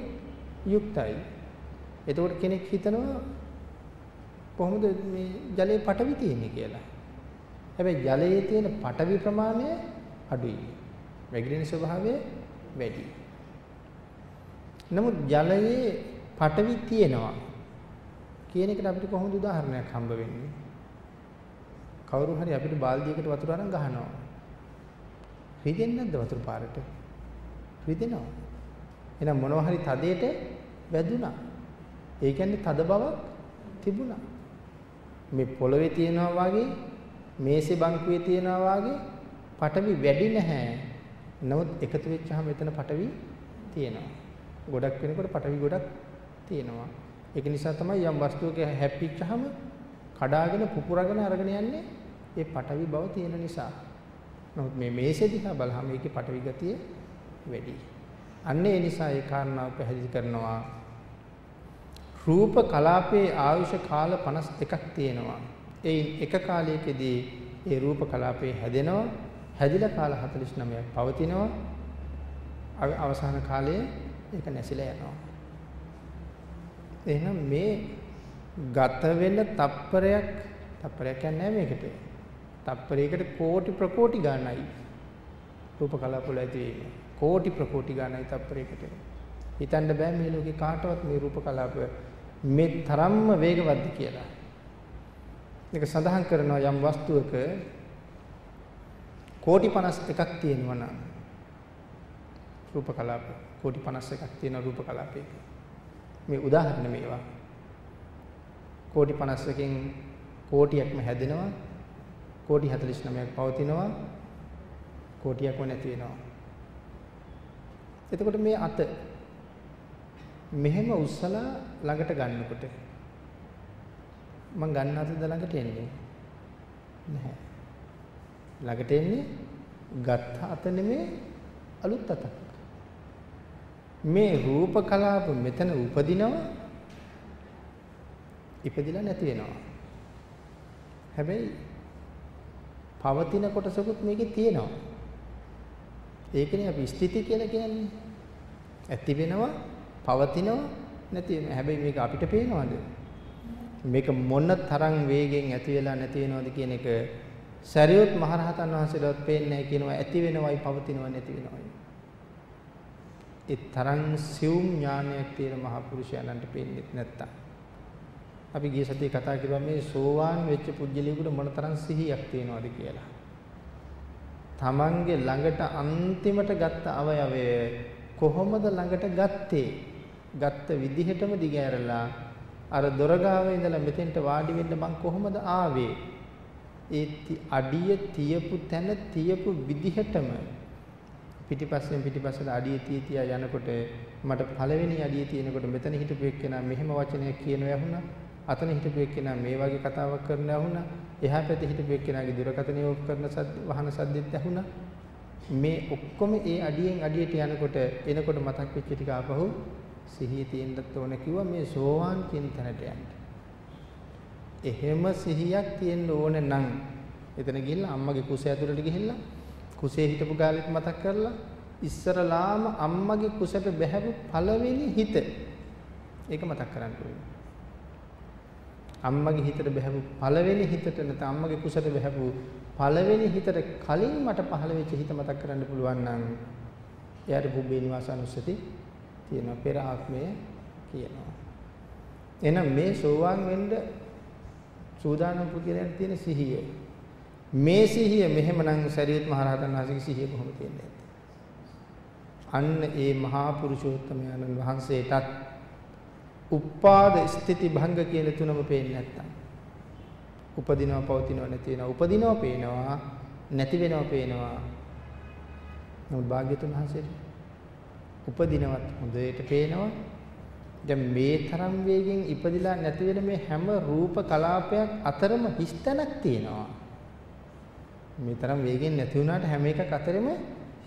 යුක්තයි. එතකොට කෙනෙක් හිතනවා කොහොමද මේ ජලයේ පටවි තියෙන්නේ කියලා. හැබැයි ජලයේ තියෙන පටවි ප්‍රමාණය අඩුයි. වැగిරෙන ස්වභාවය වැඩි. නමුත් ජලයේ පටවි තියෙනවා කියන එකට අපිට කොහොමද උදාහරණයක් හම්බ වෙන්නේ? කවුරු හරි අපිට බාල්දියකට වතුර අරන් ගහනවා. රිදෙන්නේ නැද්ද වතුර පාරට? රිදෙනවා. එහෙනම් මොනවා හරි තදයට වැදුනා. ඒ කියන්නේ තද බවක් තිබුණා. මේ පොළවේ තියනවා වගේ මේසේ බංකුවේ තියනවා වගේ පටවි වැඩි නැහැ. නමුත් එකතු වෙච්චාම එතන පටවි තියෙනවා. ගොඩක් වෙනකොට පටවි ගොඩක් තියෙනවා. ඒක නිසා තමයි යම් වස්තුවක හැප්පිච්චාම කඩාගෙන පුපුරගෙන අරගෙන යන්නේ ඒ පටවි බව තියෙන නිසා. නමුත් මේ මේසේ දිහා බලහම ඒකේ පටවි ගතිය වැඩි. අන්න ඒ නිසා ඒ කාරණාව පැහැදිලි කරනවා. රූප කලාපයේ ආයුෂ කාල 52ක් තියෙනවා. එයින් එක කාලයකදී ඒ රූප කලාපේ හැදෙනවා. හැදිලා කාල 49ක් පවතිනවා. අවසාන කාලයේ ඒක නැසිලා යනවා. එහෙනම් මේ ගත වෙන තප්පරයක් තප්පරයක් කියන්නේ මේකට. තප්පරයකට කෝටි ප්‍රකෝටි ගණනයි රූප කලාපවල ඇති වෙන්නේ. කෝටි ප්‍රකෝටි ගණනයි තප්පරයකට. හිතන්න බෑ මේ ලෝකේ කාටවත් මේ රූප කලාප මේ තරම්ම වේගවත්ද කියලා. මේක සඳහන් කරනවා යම් වස්තුවක කෝටි 51ක් තියෙනවා නම් රූප කලාප කෝටි 51ක් තියෙන රූප කලාපයක මේ උදාහරණ මේවා කෝටි 51කින් කෝටියක්ම හැදෙනවා කෝටි 49ක් පවතිනවා කෝටියක්ම නැති වෙනවා එතකොට මේ අත මෙහෙම උස්සලා ළඟට ගන්නකොට මම ගන්න අතද ළඟට එන්නේ නැහැ. ළඟට එන්නේ ගත්ත අත නෙමේ අලුත් අතක්. මේ රූප කලාප මෙතන උපදිනවා ඉපදිලා නැති වෙනවා. හැබැයි පවතින කොටසකුත් මේකේ තියෙනවා. ඒකනේ අපි ස්ථಿತಿ කියලා කියන්නේ ඇති වෙනවා පවතිනවා නැති වෙනවා හැබැයි මේක අපිට පේනවද මේක මොන තරම් වේගෙන් ඇති වෙලා නැති වෙනවද කියන එක සරියොත් මහරහතන් වහන්සේලවත් පේන්නේ නැහැ කියනවා ඇති වෙනවයි පවතිනවයි නැති වෙනවයි. ඒ තරම් සියුම් ඥානයක් තියෙන මහ පුරුෂයන්ට පේන්නේ නැත්තම්. අපි ගිය සතියේ කතා කරුවා මේ සෝවාන් වෙච්ච පුජ්‍යලියෙකුට මොනතරම් සිහියක් තියෙනවද කියලා. තමන්ගේ ළඟට අන්තිමට ගත්ත අවයවය කොහොමද ළඟට ගත්තේ? ගත්ත විදිහටම දිගෑරලා අර දොරගාවේ ඉඳලා මෙතෙන්ට වාඩි වෙන්න මං කොහොමද ආවේ? ඒ අඩිය තියපු තැන තියපු විදිහටම පිටිපස්සෙන් පිටිපස්සට අඩිය තිය තියා යනකොට මට පළවෙනි අඩිය තියෙනකොට මෙතන හිටපු එක්කෙනා මෙහෙම වචනයක් කියනවා ඇහුණා. අතන හිටපු එක්කෙනා මේ වගේ කතාවක් කරන ඇහුණා. එහා පැත්තේ හිටපු එක්කෙනාගේ දුරකථනය ඕෆ් කරන සද්ද වහන සද්දෙත් ඇහුණා. මේ ඔක්කොම ඒ අඩියෙන් අඩියට යනකොට එනකොට මතක් වෙච්ච ටික ආපහු සිහිය තියෙන්නත් ඕන කිව්වා මේ සෝවාන් කියන තැනට යන්න. එහෙම සිහියක් තියෙන්න ඕන නම් එතන ගිහිල්ලා අම්මගේ කුස ඇතුළට ගිහිල්ලා කුසේ හිටපු ගාලෙත් මතක් කරලා ඉස්සරලාම අම්මගේ කුසට බැහැපු පළවෙනි හිත ඒක මතක් කරන්න ඕනේ. අම්මගේ හිතට බැහැපු පළවෙනි හිතට නැත්නම් අම්මගේ කුසට බැහැපු පළවෙනි හිතට කලින් මට පහළ වෙච්ච හිත මතක් කරන්න පුළුවන් නම් එයාට පුබ්බේ නිවාසානුස්සති තියෙනවා පෙර ආත්මය කියනවා. එහෙනම් මේ සෝවාන් වෙන්න සූදානම් පුද්ගලයන් තියෙන සිහිය. මේ සිහිය මෙහෙමනම් සරියුත් මහ රහතන් වහන්සේගේ සිහිය කොහොමද තියෙන්නේ? අන්න ඒ මහා පුරුෂෝත්තමයන්න් වහන්සේටත් උපාද ස්ථಿತಿ භංග කියන තුනම පේන්නේ නැත්තම්. උපදිනව පවතිනව නැති වෙනව උපදිනව පේනවා නැති වෙනව පේනවා. නමුත් භාග්‍යතුන් වහන්සේට උපදිනවත් හොඳට පේනවා. දැන් මේ තරම් වේගෙන් ඉපදිලා නැති වෙන මේ හැම රූප කලාපයක් අතරම හිස්තැනක් තියෙනවා. මේ තරම් වේගෙන් නැති වුණාට හැම එකක් අතරෙම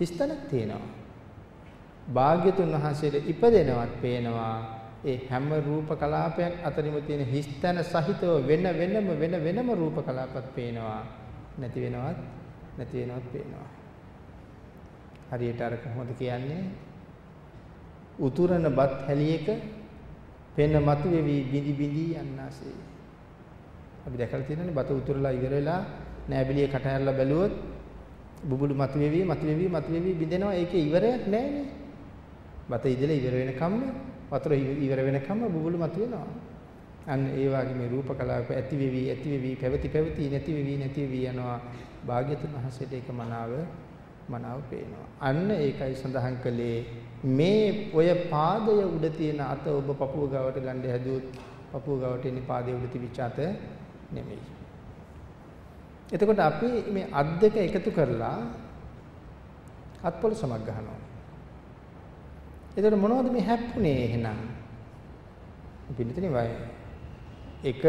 හිස්තැනක් තියෙනවා. භාග්‍යතුන් වහන්සේට ඉපදෙනවත් පේනවා. ඒ හැම රූප කලාපයක් අතරින්ම තියෙන හිස්තැන සහිතව වෙන වෙනම වෙන වෙනම රූප කලාපත් පේනවා. නැති වෙනවත් නැති වෙනවත් පේනවා. හරියට අර කොහොමද කියන්නේ? උතුරන බත් හැලියක පෙන මතුවේවි බිඳි බිඳි යන්නාසේ. අපි දැකලා තියෙනනේ බත උතුරලා ඉවර වෙලා නෑබිලිය කට හැරලා බැලුවොත් බුබුලු මතුවේවි මතුවේවි මතුවේවි බිඳෙනවා ඒකේ ඉවරයක් නෑනේ. බත ඉදලා ඉවර වෙනකම්ම වතුර ඉවර වෙනකම්ම බුබුලු මතුවෙනවා. අන්න ඒ වගේ මේ රූප කලාප ඇති වෙවි ඇති වෙවි පැවති පැවති නැති වෙවි නැති වෙවි යනවා. භාග්‍යතුන් වහන්සේට ඒක මනාව මනාව පේනවා. අන්න ඒකයි සඳහන් කළේ මේ ඔය පාදය උඩ තියෙන අත ඔබ පපුව ගාවට ගන්න හැදුවොත් පපුව ගාවට එන්නේ පාදයේ උඩ තිබිච්ච අත නෙමෙයි. එතකොට අපි මේ අත් දෙක එකතු කරලා අත්පොළ සමක් ගන්නවා. එතකොට මොනවද මේ හැප්පුණේ එහෙනම්? පිළිතුරේ වයි. එක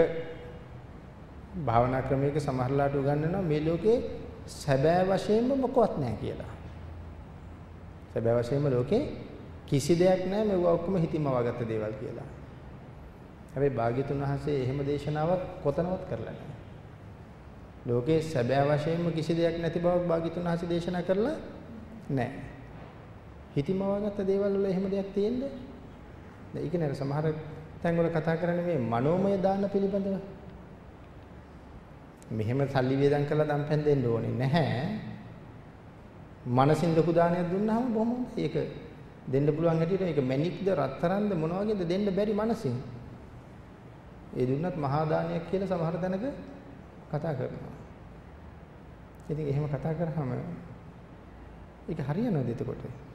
භාවනා ක්‍රමයක සමහරලාට උගන්වනවා මේ ලෝකේ සැබෑ වශයෙන්ම මොකවත් නැහැ කියලා. සැබෑ වශයෙන්ම ලෝකේ කිසි දෙයක් නැහැ මේව ඔක්කොම හිතින්ම වගත්ත දේවල් කියලා. හැබැයි භාග්‍යතුන් වහන්සේ එහෙම දේශනාවක් කොතනවත් කරලා නැහැ. ලෝකේ සැබෑ වශයෙන්ම කිසි දෙයක් නැති බවක් භාග්‍යතුන් වහන්සේ දේශනා කරලා නැහැ. හිතින්ම වගත්ත දේවල් වල එහෙම දෙයක් තියෙන්නේ. දැන් ඒක නේද සමහර තැන්වල කතා කරන්නේ මේ මනෝමය දාන පිළිබඳව. මෙහෙම සල්ලි වේදම් කරලා දම්පැන් දෙන්න ඕනේ නැහැ. මනසින් ලොකු දානයක් දුන්නාම බොහොම හොඳයි. ඒක දෙන්න පුළුවන් හැටියට ඒක මැණික්ද රත්තරන්ද මොන වගේද දෙන්න බැරි මනසින්. ඒ දුන්නත් මහා දානයක් කියලා සමහර තැනක කතා කරනවා. ඉතින් එහෙම කතා කරාම ඒක හරියනවද එතකොට?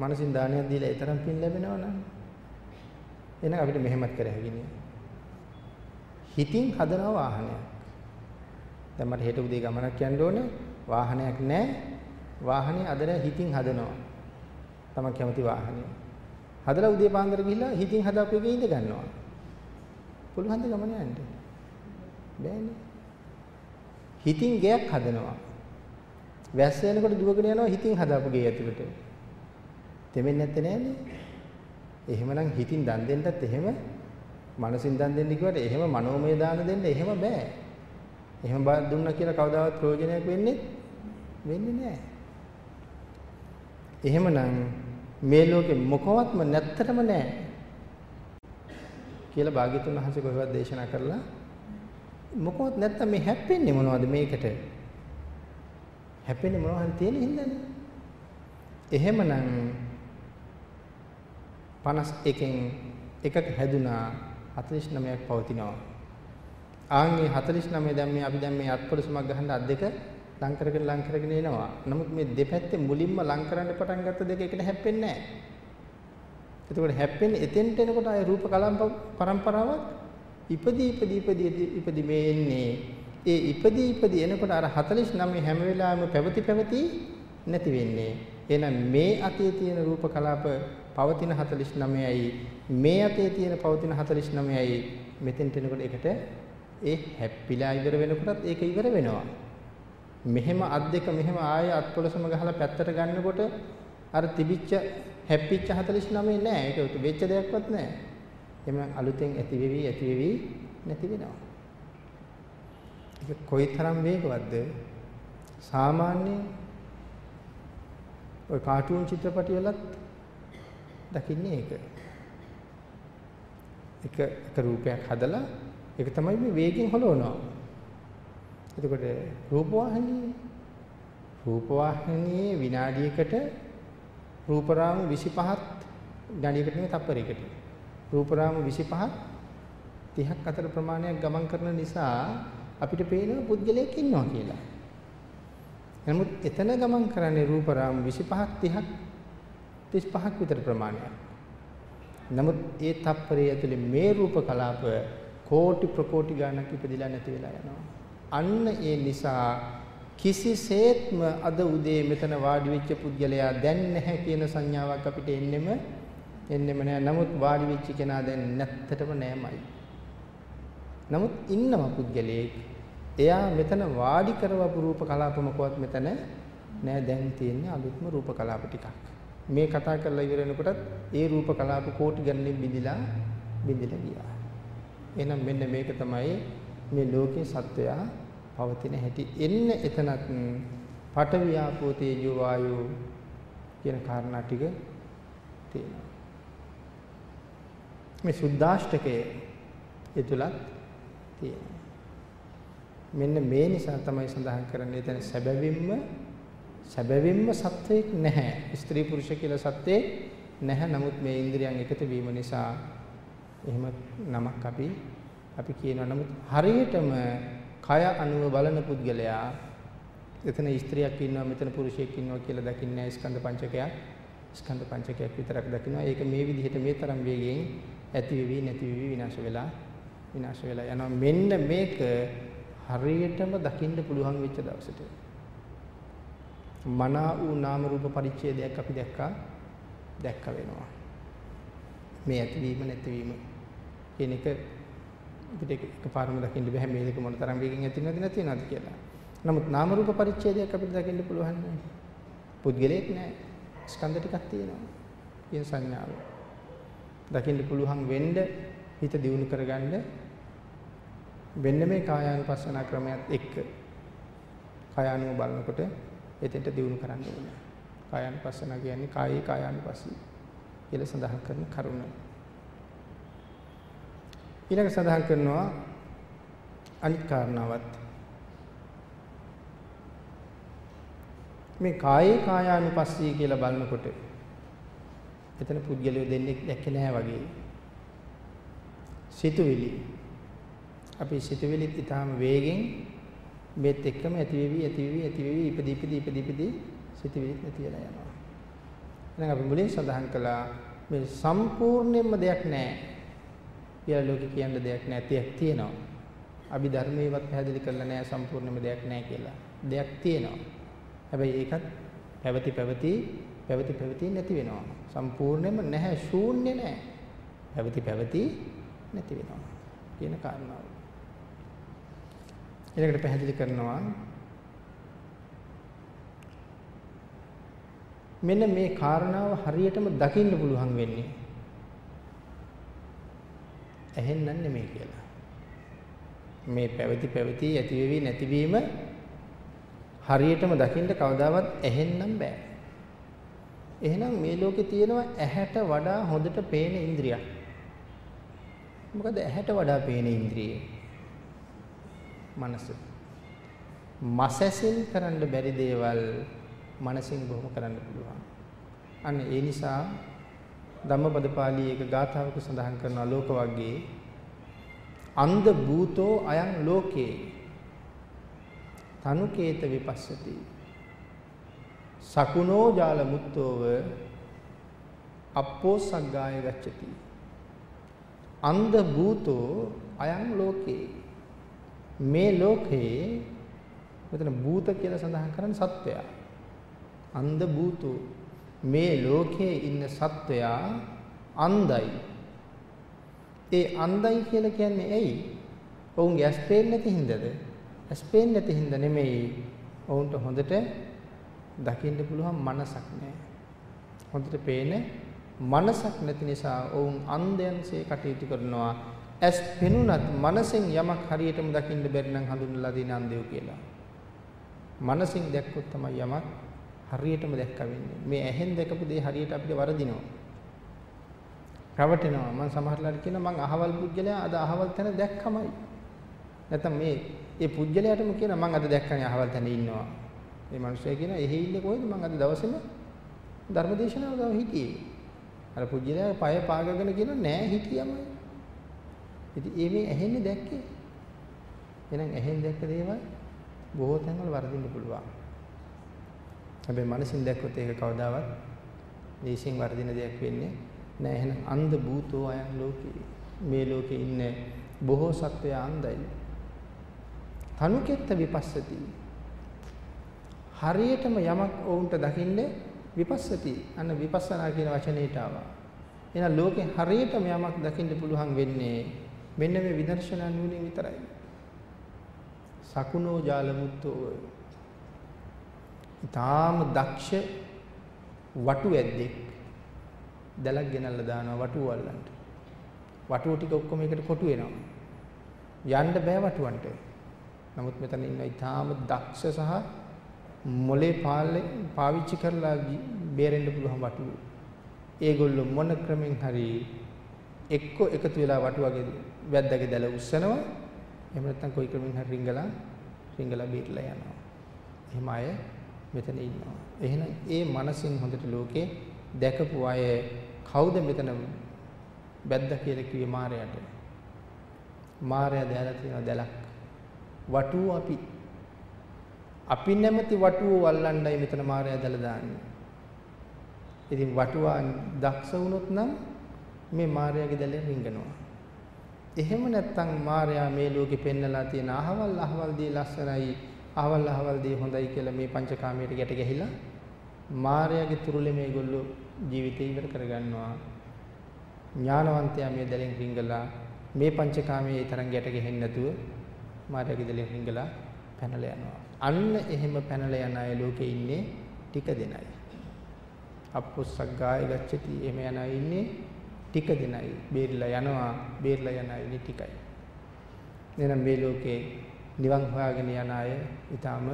මනසින් දානයක් දීලා ඒ තරම් පින් ලැබෙනව නම් එහෙනම් අපිට මෙහෙමත් කර හැකියි නේ. හිතින් හදන වාහනයක්. දැන් මට හෙට උදේ ගමනක් යන්න ඕනේ. වාහනයක් නැහැ. වාහනේ අදර හිතින් හදනවා. තමන් කැමති වාහනය. හදලා උදේ පාන්දර ගිහිල්ලා හිතින් හදාපු එකේ ඉඳ ගන්නවා. පුළුවන් ද ගමන යන්න? බෑනේ. හිතින් ගයක් හදනවා. වැස්ස එනකොට දුවගෙන යනවා හිතින් හදාපු ගේ ඇතුළට. තෙමෙන්නේ නැත්තේ නෑනේ. එහෙමනම් හිතින් දන් දෙන්නත් එහෙම මනසින් දන් දෙන්න කිව්වට එහෙම මනෝමය දාන දෙන්න එහෙම බෑ. එහෙම දුන්නා කියලා කවදාවත් ප්‍රයෝජනයක් වෙන්නේ වෙන්නේ නැහැ. එහෙමනම් මේ ලෝකෙ මොකවත්ම නැත්තටම නැහැ. කියලා භාග්‍යතුන් වහන්සේ කොහෙවත් දේශනා කරලා මොකවත් නැත්තම් මේ හැප්පෙන්නේ මොනවද මේකට? හැප්පෙන්නේ මොනවද තියෙන හින්දානේ. එහෙමනම් 51න් එකක හැදුනා 49ක් පවතිනවා. ආන්ගේ 49 දැන් මේ අපි දැන් මේ අත්පොළසමක් ගහන්න අත් දෙක ලං කරගෙන ලං කරගෙන එනවා. නමුත් මේ දෙපැත්තේ මුලින්ම ලං කරන්න පටන් ගත්ත දෙක එකට හැප්පෙන්නේ නැහැ. එතකොට හැප්පෙන්නේ එතෙන්ට එනකොට ආය රූප කලම් පරම්පරාවක් ඉපදී ඉපදී ඉපදී ඉපදී මේ එන්නේ. ඒ ඉපදී ඉපදී එනකොට අර 49 හැම වෙලාවෙම පැවති පැවති නැති වෙන්නේ. එහෙනම් මේ අතේ තියෙන රූප කලාප පවතින 49යි මේ අතේ තියෙන පවතින 49යි මෙතෙන්ට එනකොට එකට ඒ හැප්පිලා ඉවර වෙනකොටත් ඒක ඉවර වෙනවා. මෙහෙම අත් දෙක මෙහෙම ආයෙ අත්පොළසම ගහලා පැත්තට ගන්නකොට අර තිබිච්ච හැප්පිච්ච 49 නෑ. ඒක වෙච්ච දෙයක්වත් නෑ. එහම අලුතෙන් ඇති වෙවි ඇති වෙවි නැති වෙනවා. ඒක කොයිතරම් වේගවත්ද? සාමාන්‍ය ඔය කාටුන් චිත්‍රපටි වලත් දකින්නේ ඒක. එක එක රූපයක් හදලා ඒක තමයි මේ වේගෙන් හොලවනවා. එතකොට රූපවාහිනිය රූපවාහිනියේ විනාඩියකට රූපරාමු 25ක් විනාඩියකට නෙවෙයි තප්පරයකට. රූපරාමු 25ක් 30ක් අතර ප්‍රමාණයක් ගමන් කරන නිසා අපිට පේනවා පුද්ගලයෙක් ඉන්නවා කියලා. නමුත් එතන ගමන් කරන්නේ රූපරාමු 25ක් 30ක් 35ක් විතර ප්‍රමාණයක්. නමුත් ඒ තප්පරයේ ඇතුලේ මේ රූප කලාප කෝටි ප්‍රකෝටි ගණනක් ඉපදිලා නැති වෙලා යනවා. අන්න ඒ නිසා කිසිසේත්ම අද උදේ මෙතන වාඩි වෙච්ච පුද්ගලයා දැන් නැහැ කියන සංඥාවක් අපිට එන්නෙම එන්නෙම නෑ. නමුත් වාඩි වෙච්ච කෙනා දැන් නැත්තටම නෑමයි. නමුත් ඉන්නම පුද්ගලයෙක් එයා මෙතන වාඩි කරවපු රූප කලාපමකවත් මෙතන නෑ දැන් තියෙන්නේ අලුත්ම රූප කලාප ටිකක්. මේ කතා කරලා ඉවර වෙනකොටත් ඒ රූප කලාප කෝටි ගණනින් බිඳිලා බිඳිලා ගියා. එහෙනම් මෙන්න මේක තමයි මේ ලෝකේ සත්වයා පවතින හැටි එන්න එතනත් පඨවි ආපෝ තේජෝ වායෝ කියන කාරණා ටික තියෙනවා. මේ සුද්දාෂ්ටකයේ ඒ තුලත් තියෙනවා. මෙන්න මේ නිසා තමයි සඳහන් කරන්නේ එතන සැබවින්ම සැබවින්ම සත්වයක් නැහැ. ස්ත්‍රී පුරුෂ කියලා සත්වයක් නැහැ. නමුත් මේ ඉන්ද්‍රියන් එකතු වීම නිසා එහෙම නමක් අපි අපි කියනවා. නමුත් හරියටම කය අනුව බලන පුද්ගලයා එතන ස්ත්‍රියක් ඉන්නවා මෙතන පුරුෂයෙක් ඉන්නවා කියලා දකින්නේ ස්කන්ධ පංචකයක්. ස්කන්ධ පංචකයක් විතරක් දකිනවා. ඒක මේ විදිහට මේ තරම් වේගයෙන් ඇති වෙවි නැති වෙවි විනාශ වෙලා විනාශ වෙලා යනවා. මෙන්න මේක හරියටම දකින්න පුළුවන් වෙච්ච දවසට මනා වූ නාම රූප පරිච්ඡේදයක් අපි දැක්කා දැක්ක වෙනවා. මේ ඇතිවීම නැතිවීම කියන එක අපිට එකපාරම දකින්න බෑ මේ දෙක මොන තරම් වේගෙන් ඇති වෙනවද නැති වෙනවද කියලා. නමුත් නාම රූප පරිච්ඡේදයක් අපිට දකින්න පුළුවන් නෑ. පුද්ගලයෙක් නෑ. ස්කන්ධ ටිකක් තියෙනවා. කියන සංඥාව. දකින්න පුළුවන් වෙන්න හිත දියුණු කරගන්න වෙන්න මේ කායානුපස්සන ක්‍රමයක් එක්ක කායානුව බලනකොට එතෙන්ට දියුණු කරන්න ඕනේ. කායානුපස්සන කියන්නේ කායේ කායානුපස්සී කියලා සඳහන් කරන කරුණ. ඊළඟ සඳහන් කරනවා අනිත් කාරණාවත් මේ කායේ කායානුපස්සී කියලා බලනකොට එතන පුද්ගලයෝ දෙන්නේ දැක්කේ නැහැ වගේ. සිතුවිලි අපි සිතුවිලිත් ඊටාම වේගෙන් මේත් එක්කම ඇති වෙවි ඇති වෙවි ඇති වෙවි ඉපදී ඉපදී ඉපදී ඉපදී සිතුවිලිත් නැති වෙලා යනවා. එහෙනම් අපි මුලින් සඳහන් කළා මේ සම්පූර්ණයෙන්ම දෙයක් නැහැ. කියලා ලෝකෙ කියන්න දෙයක් නැතියක් තියෙනවා. අභිධර්මයේවත් පැහැදිලි කරලා නැහැ සම්පූර්ණයෙන්ම දෙයක් නැහැ කියලා. දෙයක් තියෙනවා. හැබැයි ඒකත් පැවති පැවති පැවති පැවති නැති වෙනවා. සම්පූර්ණයෙන්ම නැහැ ශූන්‍ය නැහැ. පැවති පැවති නැති වෙනවා කියන කාරණාව. ඊළඟට පැහැදිලි කරනවා මෙන්න මේ කාරණාව හරියටම දකින්න පුළුවන් වෙන්නේ ඇහෙන්නන් නෙමෙයි කියලා. මේ පැවති පැවති ඇති වෙවි නැතිවීම හරියටම දකින්න කවදාවත් ඇහෙන්නම් බෑ. එහෙනම් මේ ලෝකේ තියෙනවා ඇහැට වඩා හොඳට පේන ඉන්ද්‍රියක්. මොකද ඇහැට වඩා පේන ඉන්ද්‍රිය? මනස. මසැසින් කරන්න බැරි දේවල් මනසින් බොහොම කරන්න පුළුවන්. අන්න ඒ නිසා ධම්මපද පාළියේ එක ගාථාවක සඳහන් කරනවා ලෝක වර්ගයේ අන්ධ භූතෝ අයං ලෝකේ තනුකේත විපස්සති සකුණෝ ජාල මුත්තෝව අප්පෝ සග්ගාය ගච්ඡති අන්ධ භූතෝ අයං ලෝකේ මේ ලෝකේ මෙතන භූත කියලා සඳහන් කරන්නේ සත්වයා අන්ධ භූතෝ මේ ලෝකේ ඉන්න සත්වයා අන්ධයි ඒ අන්ධයි කියලා කියන්නේ ඇයි? ඔවුන්ගේ ඇස් පේන්නේ නැති හින්දාද? ඇස් පේන්නේ නැති හින්දා නෙමෙයි. ඔවුන්ට හොඳට දකින්න පුළුවන් මනසක් නැහැ. හොඳට පේන මනසක් නැති නිසා ඔවුන් අන්ධයන්සේ කටයුතු කරනවා. ඇස් පෙනුනත් මනසෙන් යමක් හරියටම දකින්න බැරි නම් හඳුන්වලා දෙන අන්ධයෝ කියලා. මනසින් දැක්කොත් තමයි යමක් හරියටම දැක්ක වෙන්නේ. මේ ඇහෙන් දැකපු දේ හරියට අපිට වරදිනවා. රවටෙනවා. මම සමහරట్లాට කියනවා මං අහවල් පුජ්‍යලයා අද අහවල් තැන දැක්කමයි. නැත්නම් මේ ඒ පුජ්‍යලයාටම කියනවා මං අද දැක්කනේ අහවල් තැන ඉන්නවා. මේ මිනිස්සයා කියනවා එහෙ ඉන්නේ කොහෙද මං අද දවසේම ධර්මදේශනාව ගාව හිටියේ. අර පුජ්‍යලයා පය පාගගෙන කියනවා නෑ හිටියමයි. ඉතින් ඒ මේ ඇහෙන්නේ දැක්කේ. එහෙනම් ඇහෙන් දැක්ක දේවල් බොහෝ තැන්වල වර්ධින්න පුළුවන්. හැබැයි මනසින් දැක්කොත් ඒක කවදාවත් දේශින් වර්ධින දෙයක් වෙන්නේ නෑ එහෙනම් අන්ධ භූතෝ අයන් ලෝකේ මේ ලෝකේ ඉන්න බොහෝ සත්වය අන්ධයි. තනුකෙත්ත විපස්සති. හරියටම යමක් වුන්ට දකින්න විපස්සති. අන්න විපස්සනා කියන වචනේට ආවා. එහෙනම් ලෝකේ හරියටම යමක් දකින්න පුළුවන් වෙන්නේ මෙන්න මේ විදර්ශනා නුවණින් විතරයි සකුණෝ ජාලමුත්තෝ ඊටාම දක්ෂ වටු ඇද්දෙක් දැලක් ගෙනල්ලා දානවා වටුව අල්ලන්න. වටුව ටික ඔක්කොම එකට කොටු වෙනවා. යන්න බෑ වටුවන්ට. නමුත් මෙතන ඉන්න ඊටාම දක්ෂ සහ මොලේ පාලේ පාවිච්චි කරලා බේරෙන්න පුළුවන් වටුව. ඒගොල්ලෝ මොන ක්‍රමෙන් හරි එක්ක එකතු වෙලා වටුවගේ වැද්දාගේ දැල උස්සනවා. එහෙම නැත්නම් කොයි ක්‍රමෙන් හරි රිංගලා රිංගලා බේරලා යනවා. එහෙම අය මෙතන ඉන්නවා. එහෙනම් ඒ මනසින් හොඳට ලෝකේ දැකපු අය කවුද මෙතන බැද්දා කියලා කිව්වේ මාරයට? මාරයා දැලා තියෙන දැලක්. වටුව අපි. අපි නැමැති වටුව අල්ලන්නයි මෙතන මාරයා දැලා දාන්නේ. ඉතින් වටුවා දක්ෂ වුණොත් නම් මේ මාරයාගේ දැලෙන් රිංගනවා. එහෙම නැත්නම් මාරයා මේ ලෝකෙ පෙන්නලා තියෙන අහවල් අහවල් දී ලස්සනයි අහවල් අහවල් දී හොඳයි කියලා මේ පංචකාමයට ගැට ගැහිලා මායාවේ තුරුලේ මේගොල්ලෝ ජීවිතය ඉවර කරගන්නවා. ඥානවන්තයා මේ දැලෙන් රිංගලා මේ පංචකාමයේ තරම් ගැට ගැහෙන්නේ නැතුව මායාවේ දැලෙන් රිංගලා පැනලා යනවා. අන්න එහෙම පැනලා යන අය ලෝකේ ඉන්නේ ටික දෙනයි. අපොස්සග්ගාය ගච්ඡති එහෙම යන අය ඉන්නේ ටික දෙනයි. බේරිලා යනවා බේරිලා යන අය ඉන්නේ ටිකයි. එහෙනම් මේ ලෝකේ නිවන් හොයාගෙන යන අය ඊටාම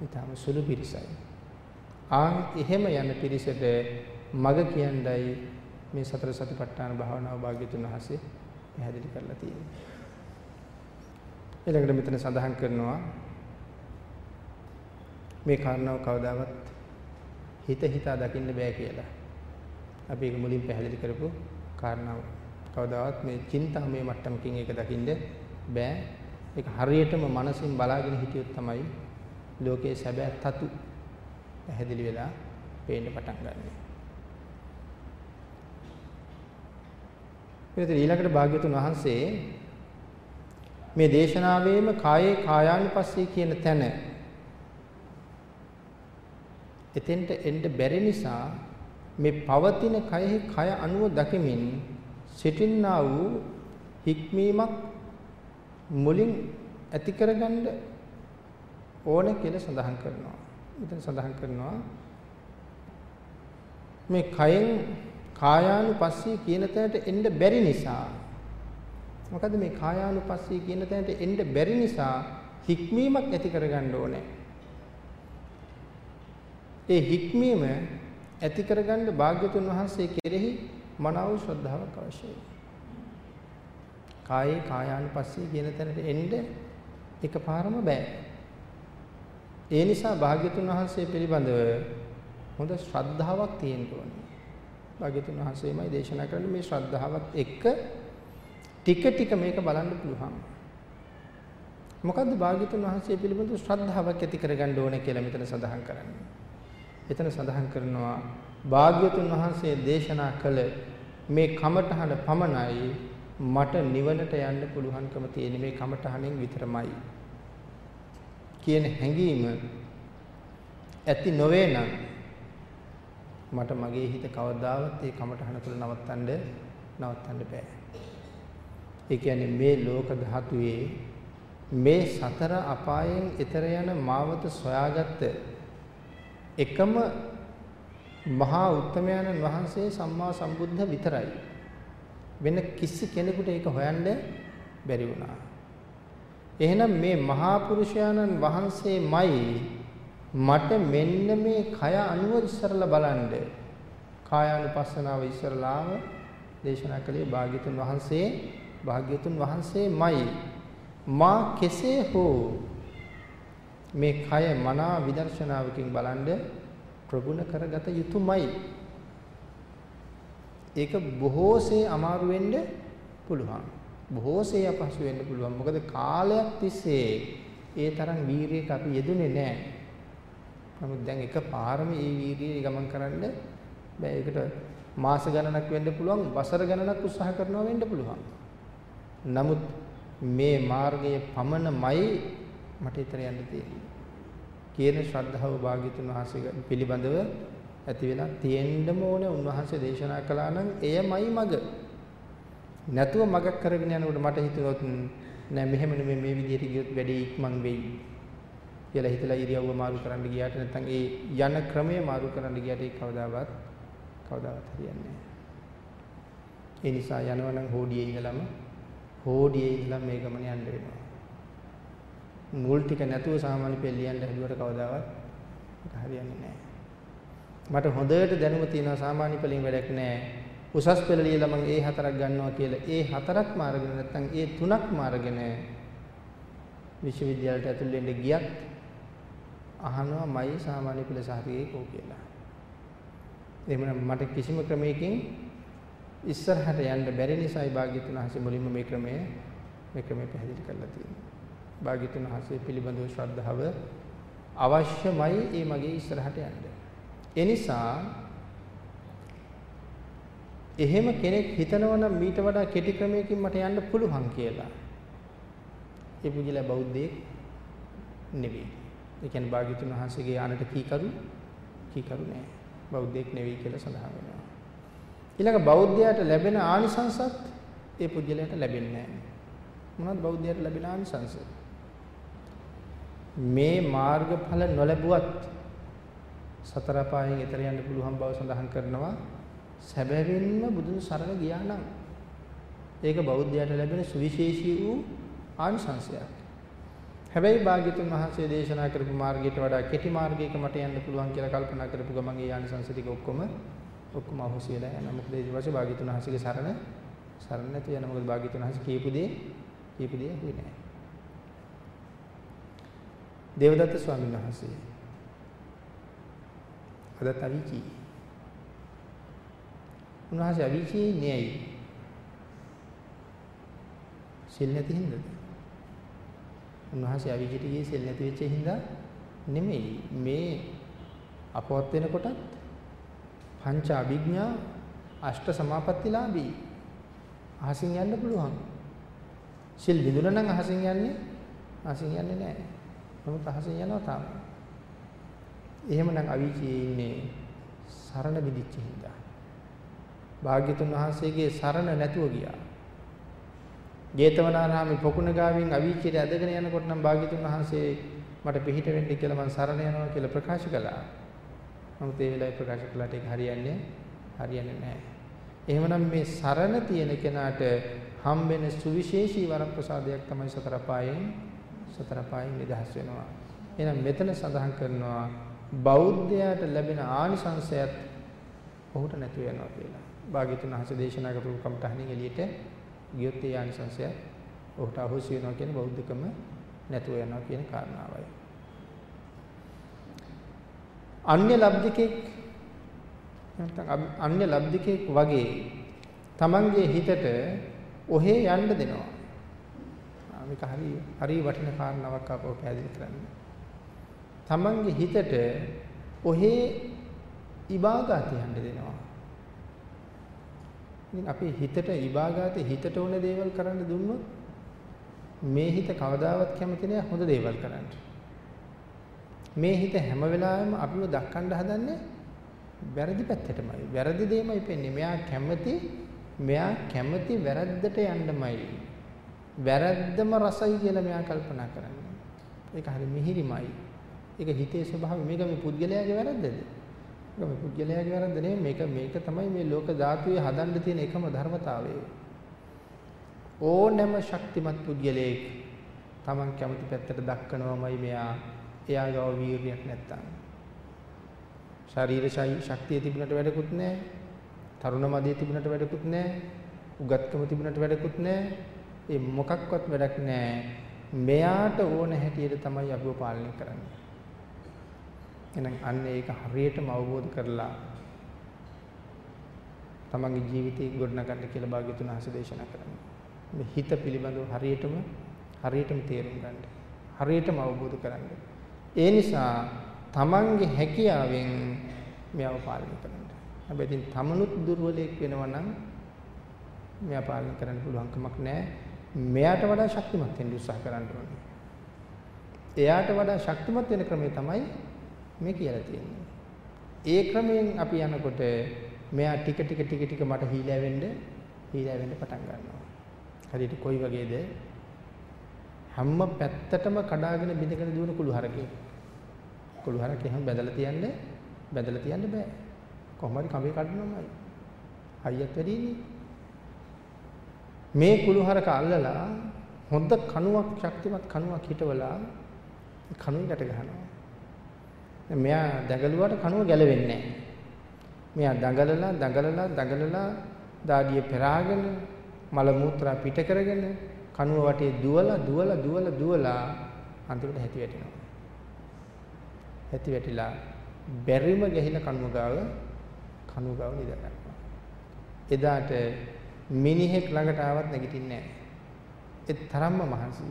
ඊටාම සුළු පිරිසයි. ආන් එහෙම යන පිරිසට මග කියන්නයි මේ සතර සතිපට්ඨාන භාවනාව භාග්‍යතුන් වහන්සේ පැහැදිලි කරලා තියෙන්නේ. ඊළඟට මෙතන සඳහන් කරනවා මේ කාරණාව කවදාවත් හිත හිතා දකින්න බෑ කියලා. අපි ඒක මුලින් පැහැදිලි කරපු කාරණාව. කවදාවත් මේ චින්තාමය මට්ටමකින් ඒක දකින්න බෑ. ඒක හරියටම මනසින් බලාගෙන හිටියොත් තමයි ලෝකයේ සැබෑ තතු පැහැදිලි වෙලා පේන්න පටන් ගන්නවා. ඊට ඊළඟට භාග්‍යතුන් වහන්සේ මේ දේශනාවේම කායේ කායානුපස්සී කියන තැන එතෙන්ට එන්න බැරි නිසා මේ පවතින කයෙහි කය අනුව දකිමින් සිටින්නා වූ හික්මීමක් මුලින් ඇති කරගන්න ඕන කියලා සඳහන් කරනවා. මෙතන සඳහන් කරනවා මේ කයෙන් කායානුපස්සී කියන තැනට එන්න බැරි නිසා මොකද මේ කායානුපස්සී කියන තැනට එන්න බැරි නිසා හික්මීමක් ඇති කරගන්න ඕනේ. ඒ හික්මීම ඇති කරගන්න භාග්‍යතුන් වහන්සේ කෙරෙහි මනාව ශ්‍රද්ධාවක් අවශ්‍යයි. කායේ කායානුපස්සී කියන තැනට එන්න එකපාරම බෑ. ඒ නිසා භාග්‍යතුන් වහන්සේ පිළිබඳව හොඳ ශ්‍රද්ධාවක් තියෙන්න ඕනේ. භාග්‍යතුන් වහන්සේමයි දේශනා කරන්නේ මේ ශ්‍රද්ධාවත් එක්ක ටික ටික මේක බලන්න පුළුවන්. මොකද්ද භාග්‍යතුන් වහන්සේ පිළිබඳ ශ්‍රද්ධාවක් ඇති කරගන්න ඕනේ කියලා මෙතන සඳහන් කරන්නේ. එතන සඳහන් කරනවා භාග්‍යතුන් වහන්සේ දේශනා කළ මේ කමඨහන පමණයි මට නිවනට යන්න පුළුවන්කම තියෙන මේ කමඨහනෙන් විතරමයි කියන හැඟීම ඇති නොවේ නම් මට මගේ හිත කවදාවත් ඒ කමඨහන තුළ නවත්තන්න නවත්තන්න බෑ. ඒ කියන්නේ මේ ලෝක ධාතුවේ මේ සතර අපායෙන් එතර යන මාවත සොයාගත්ත එකම මහා උත්තමයන්න් වහන්සේ සම්මා සම්බුද්ධ විතරයි. වෙන කිසි කෙනෙකුට ඒක හොයන්න බැරි වුණා. එහෙනම් මේ මහා පුරුෂයාණන් වහන්සේමයි මට මෙන්න මේ කය අනුව ඉස්සරලා බලන්න. කායානුපස්සනාව ඉස්සරලාම දේශනා කළේ භාග්‍යතුන් වහන්සේ භාග්‍යතුන් වහන්සේමයි. මා කෙසේ හෝ මේ කය මනා විදර්ශනාවකින් බලන්ඩ ප්‍රගුණ කරගත යුතුයමයි. ඒක බොහෝසේ අමාරු වෙන්න පුළුවන්. බොහෝසේ අපහසු වෙන්න පුළුවන්. මොකද කාලයක් තිස්සේ ඒ තරම් වීරියක අපි යෙදුනේ නැහැ. නමුත් දැන් එකපාරම මේ වීරිය ගමන් කරන්න බෑ. ඒකට මාස ගණනක් වෙන්න පුළුවන්, වසර ගණනක් උත්සාහ කරනවා වෙන්න පුළුවන්. නමුත් මේ මාර්ගයේ පමණමයි මට ඊතර යන්න තියෙන්නේ. කියන ශ්‍රද්ධාව භාග්‍යතුන් වහන්සේ පිළිබඳව ඇති වෙලා තියෙන්නම ඕනේ උන්වහන්සේ දේශනා කළා නම් එයමයි මග. නැතුව මගක් කරගෙන යනකොට මට හිතුනොත් නෑ මෙහෙම නෙමෙයි මේ විදිහට ගියොත් වැඩේ ඉක්මන් වෙයි කියලා හිතලා ඉරියව්ව මාරු කරන්න ගියාට නැත්නම් ඒ යන ක්‍රමය මාරු කරන්න ගියාට ඒක කවදාවත් කවදාවත් හරියන්නේ නෑ. ඒ නිසා යනවනම් හෝඩියේ ඉඳලම හෝඩියේ ඉඳලා මේ ගමන යන්න වෙනවා. මුල් ටික නැතුව සාමාන්‍ය පෙළ ලියන්න හැදුවට කවදාවත් ඒක හරියන්නේ නැහැ. මට හොඳට දැනුම තියෙනවා සාමාන්‍ය පෙළෙන් වැඩක් නැහැ. උසස් පෙළ ලියලා මම ඒ හතරක් ගන්නවා කියලා ඒ හතරක්ම අරගෙන නැත්නම් ඒ තුනක්ම අරගෙන විශ්වවිද්‍යාලයට ඇතුල් වෙන්න ගියත් අහනවා මයි සාමාන්‍ය පෙළ සහතිකේ කෝ කියලා. එහෙමනම් මට කිසිම ක්‍රමයකින් ඉස්සරහට යන්න බැරි නිසායි භාග්‍යතුන් වහන්සේ මුලින්ම මේ ක්‍රමය මේ ක්‍රමය පැහැදිලි කරලා තියෙන්නේ. භාග්‍යතුන් වහන්සේ පිළිබඳව ශ්‍රද්ධාව අවශ්‍යමයි ඒ මගේ ඉස්සරහට යන්න. ඒ නිසා එහෙම කෙනෙක් හිතනවා නම් මීට වඩා කෙටි ක්‍රමයකින් මට යන්න පුළුවන් කියලා. ඒ පුජිලා බෞද්ධයෙක් නෙවෙයි. ඒ කියන්නේ භාග්‍යතුන් වහන්සේගේ ආනට කීකරු කීකරු නෑ. බෞද්ධයෙක් නෙවෙයි කියලා සඳහන් වෙනවා. ඊළඟ බෞද්ධයාට ලැබෙන ආනිසංසත් ඒ පුජ්‍යලයට ලැබෙන්නේ නැහැ. මොනවද බෞද්ධයාට ලැබෙන ආනිසංස? මේ මාර්ගඵල නොලැබුවත් සතර පායෙන් ඈතර යන්න පුළුවන් බව සඳහන් කරනවා. සැබවින්ම බුදුන් සරණ ගියා නම් ඒක බෞද්ධයාට ලැබෙන සුවිශේෂී වූ ආනිසංසයක්. හැබැයි භාග්‍යතුන් වහන්සේ දේශනා කරපු මාර්ගයට වඩා කෙටි මාර්ගයක මට යන්න පුළුවන් කියලා කල්පනා කරපු ගමන් ඒ ආනිසංස ටික ඔක්කොම ඔක්කොම අහෝසි වෙලා යනවා. මොකද ඊට පස්සේ භාග්‍යතුන් වහන්සේගේ සරණ සරණ නැති වෙනවා. මොකද භාග්‍යතුන් වහන්සේ කියපු දේ කියපු දේ ඇහුවේ නැහැ. දේවදත්ත ස්වාමීන් වහන්සේ අදත් අවීචී. උන්වහන්සේ අවීචී නෙයි. සිල් නැති හින්දාද? උන්වහන්සේ අවීචිට ගියේ සිල් නැති වෙච්ච හින්දා නෙමෙයි. මේ අපවත් වෙනකොටත් පංච අභිඥා අෂ්ට සමාපත්තිලාභී අහසින් යන්න පුළුවන්. සිල් බිඳුන නම් අහසින් යන්නේ අහසින් යන්නේ නැහැ. නමුත් අහසින් යනවා තාම. එහෙමනම් අවීචියේ ඉන්නේ සරණ විදිච්ච හින්දා. භාග්‍යතුන් වහන්සේගේ සරණ නැතුව ගියා. ජේතවනාරාමේ පොකුණ ගාවින් අවීචියට ඇදගෙන යනකොට නම් භාග්‍යතුන් වහන්සේ මට පිහිට වෙන්න කියලා මං සරණ යනවා කියලා ප්‍රකාශ කළා. නමුත් ඒ වෙලාවේ ප්‍රකාශ කළාට ඒක හරියන්නේ හරියන්නේ නැහැ. එහෙමනම් මේ සරණ තියෙන කෙනාට හම්බෙන සුවිශේෂී වරප්‍රසාදයක් තමයි සතර පායෙන් සතර පායෙන් නිදහස් වෙනවා. එහෙනම් මෙතන සඳහන් කරනවා බෞද්ධයාට ලැබෙන ආනිසංසයත් ඔහුට නැතු වෙනවා කියලා. භාග්‍යතුන් හස දේශනා කරපු කමඨහණින් එළියට ගියොත් ඒ ආනිසංසය ඔහුට අහෝසි වෙනවා කියන්නේ බෞද්ධකම නැතුව යනවා කියන කාරණාවයි. අන්‍ය ලබ්ධිකෙක් නැත්නම් අන්‍ය ලබ්ධිකෙක් වගේ තමන්ගේ හිතට ඔහේ යන්න දෙනවා. මේක හරි හරි වටින කාරණාවක් අපව පැහැදිලි කරන්න. තමන්ගේ හිතට ඔහේ ඉබාගාත යන්න දෙනවා. ඉතින් අපි හිතට ඉබාගාතේ හිතට ඕන දේවල් කරන්න දුන්නොත් මේ හිත කවදාවත් කැමති නෑ හොඳ දේවල් කරන්න. මේ හිත හැම වෙලාවෙම අපිව දක්කන්න හදන්නේ වැරදි පැත්තටමයි. වැරදි දෙයමයි පෙන්නේ. මෙයා කැමති මෙයා කැමති වැරද්දට යන්නමයි. වැරද්දම රසයි කියලා මෙයා කල්පනා කරන්නේ. ඒක හරි මිහිරිමයි. ඒක හිතේ ස්වභාවය. මේක මේ පුද්ගලයාගේ වැරද්දද? මේක මේ පුද්ගලයාගේ වැරද්ද නෙමෙයි. මේක මේක තමයි මේ ලෝක ධාතුවේ හදන්න තියෙන එකම ධර්මතාවය. ඕනෑම ශක්තිමත් පුද්ගලයෙක් Taman කැමති පැත්තට දක්කනවමයි මෙයා එයා ගාව වීරියක් නැත්තම්. ශරීර ශක්තිය තිබුණට වැඩකුත් නැහැ. තරුණ මදිය තිබුණට වැඩකුත් නැහැ. උගත්කම තිබුණට වැඩකුත් නැහැ. ඒ මොකක්වත් වැඩක් නැහැ. මෙයාට ඕන හැටියට තමයි අපිව පාලනය කරන්නේ. එහෙනම් අන්න ඒක හරියටම අවබෝධ කරලා තමන්ගේ ජීවිතේ ගොඩනගන්න කියලා භාග්‍යතුන් හස දේශනා කරනවා. මේ හිත පිළිබඳව හරියටම හරියටම තේරුම් ගන්න. හරියටම අවබෝධ කරගන්න. ඒ නිසා තමන්ගේ හැකියාවෙන් මෙයව පාලනය කරන්න. හැබැයි ඉතින් තමනුත් දුර්වලයෙක් වෙනවා නම් මෙයා පාලනය කරන්න පුළුවන් කමක් නැහැ. මෙයාට වඩා ශක්තිමත් වෙන්න උත්සාහ කරන්න ඕනේ. එයාට වඩා ශක්තිමත් වෙන ක්‍රමය තමයි මේ කියලා තියෙන්නේ. ඒ ක්‍රමයෙන් අපි යනකොට මෙයා ටික ටික ටික ටික මට හීලා වෙන්න හීලා වෙන්න පටන් ගන්නවා. හරියට කොයි වගේද? හැම පැත්තටම කඩාගෙන බිඳගෙන දුවන කුළු හරකේ. කුළු හරකේ හැම බැදලා තියන්නේ බැදලා තියන්න බෑ. කොහොම හරි කඹේ කඩනවාමයි. හයියත් වැඩිනේ. මේ කුළු හරක අල්ලලා හොඳ කණුවක් ශක්තිමත් කණුවක් හිටවලා කණුවකට ගහනවා. මෙයා දඟලුවාට කණුව ගැලවෙන්නේ නැහැ. මෙයා දඟලලා දඟලලා දඟලලා දාඩිය පෙරාගෙන මල මූත්‍රා පිට කරගෙන කණුව වටේ දුවලා දුවලා දුවලා දුවලා අන්තිමට හැටි වැටෙනවා. හැටි වැටිලා බැරිම ගහින කණුව ගාව කණුව ගාව නිදා ගන්නවා. එදාට මිනිහෙක් ළඟට ආවත් නැගිටින්නේ නැහැ. ඒ තරම්ම මහන්සි.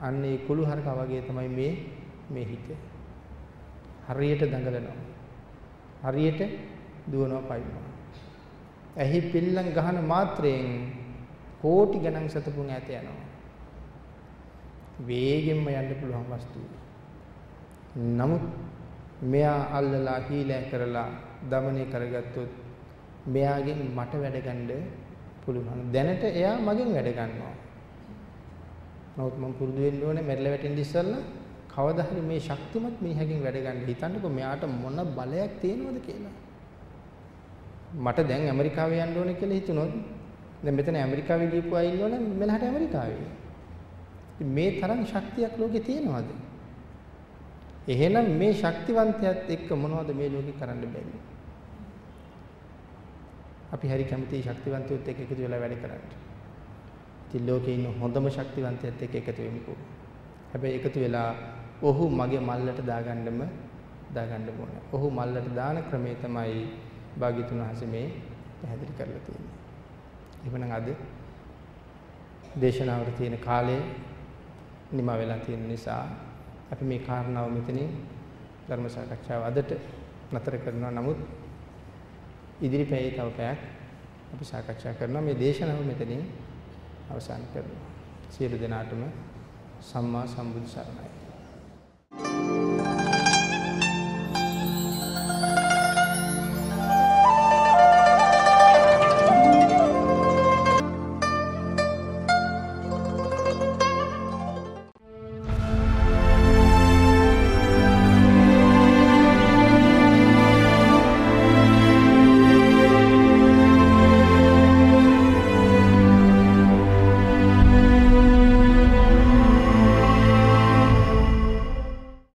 අන්න ඒ කුළු හරකා වගේ තමයි මේ මේ හිත. හරියට දඟලනවා. හරියට දුවනවා පයින්නවා. ඇහි පිල්ලම් ගහන මාත්‍රයෙන් කෝටි ගණන් සතපුන් ඈත යනවා. වේගෙන්ම යන්න පුළුවන් වස්තුව. නමුත් මෙයා අල්ලලා හීලෑ කරලා দমনය කරගත්තොත් මෙයාගෙන් මට වැඩ ගන්න පුළුවන්. දැනට එයා මගෙන් වැඩ ගන්නවා. නමුත් මම පුරුදු වෙන්න ඕනේ මැරිලා වැටෙන්න ඉස්සෙල්ලා කවදා හරි මේ ශක්තිමත් මිනිහගෙන් වැඩ ගන්න හිතන්නකෝ මෙයාට මොන බලයක් තියෙනවද කියලා. මට දැන් ඇමරිකාවේ යන්න ඕනේ කියලා හිතුනොත් දැන් මෙතන ඇමරිකාවේ ගිහපු අය ඉන්නවනම් මෙලහට ඇමරිකාවේ. මේ තරම් ශක්තියක් ලෝකේ තියෙනවද? එහෙනම් මේ ශක්තිවන්තයත් එක්ක මොනවද මේ ලෝකේ කරන්න බැරි? අපි හරි කැමති ශක්තිවන්තයොත් එක්ක එකතු වෙලා වැඩ කරන්න. ඉතින් ලෝකේ ඉන්න හොඳම ශක්තිවන්තයත් එක්ක එකතු වෙමුකෝ. හැබැයි එකතු වෙලා ඔහු මගේ මල්ලට දාගන්නම දාගන්න ඕනේ. ඔහු මල්ලට දාන ක්‍රමය තමයි භාග්‍යතුන් වහන්සේ මේ පැහැදිලි කරලා තියෙන්නේ. එහෙමනම් අද දේශනාවට තියෙන කාලය නිම වෙලා තියෙන නිසා අපි මේ කාරණාව මෙතනින් ධර්ම සාකච්ඡාව අදට නතර කරනවා. නමුත් ඉදිරි පැයේ තව පැයක් අපි සාකච්ඡා කරනවා. මේ දේශනාව මෙතනින් අවසන් කරනවා. සියලු දෙනාටම සම්මා සම්බුදු සරණයි.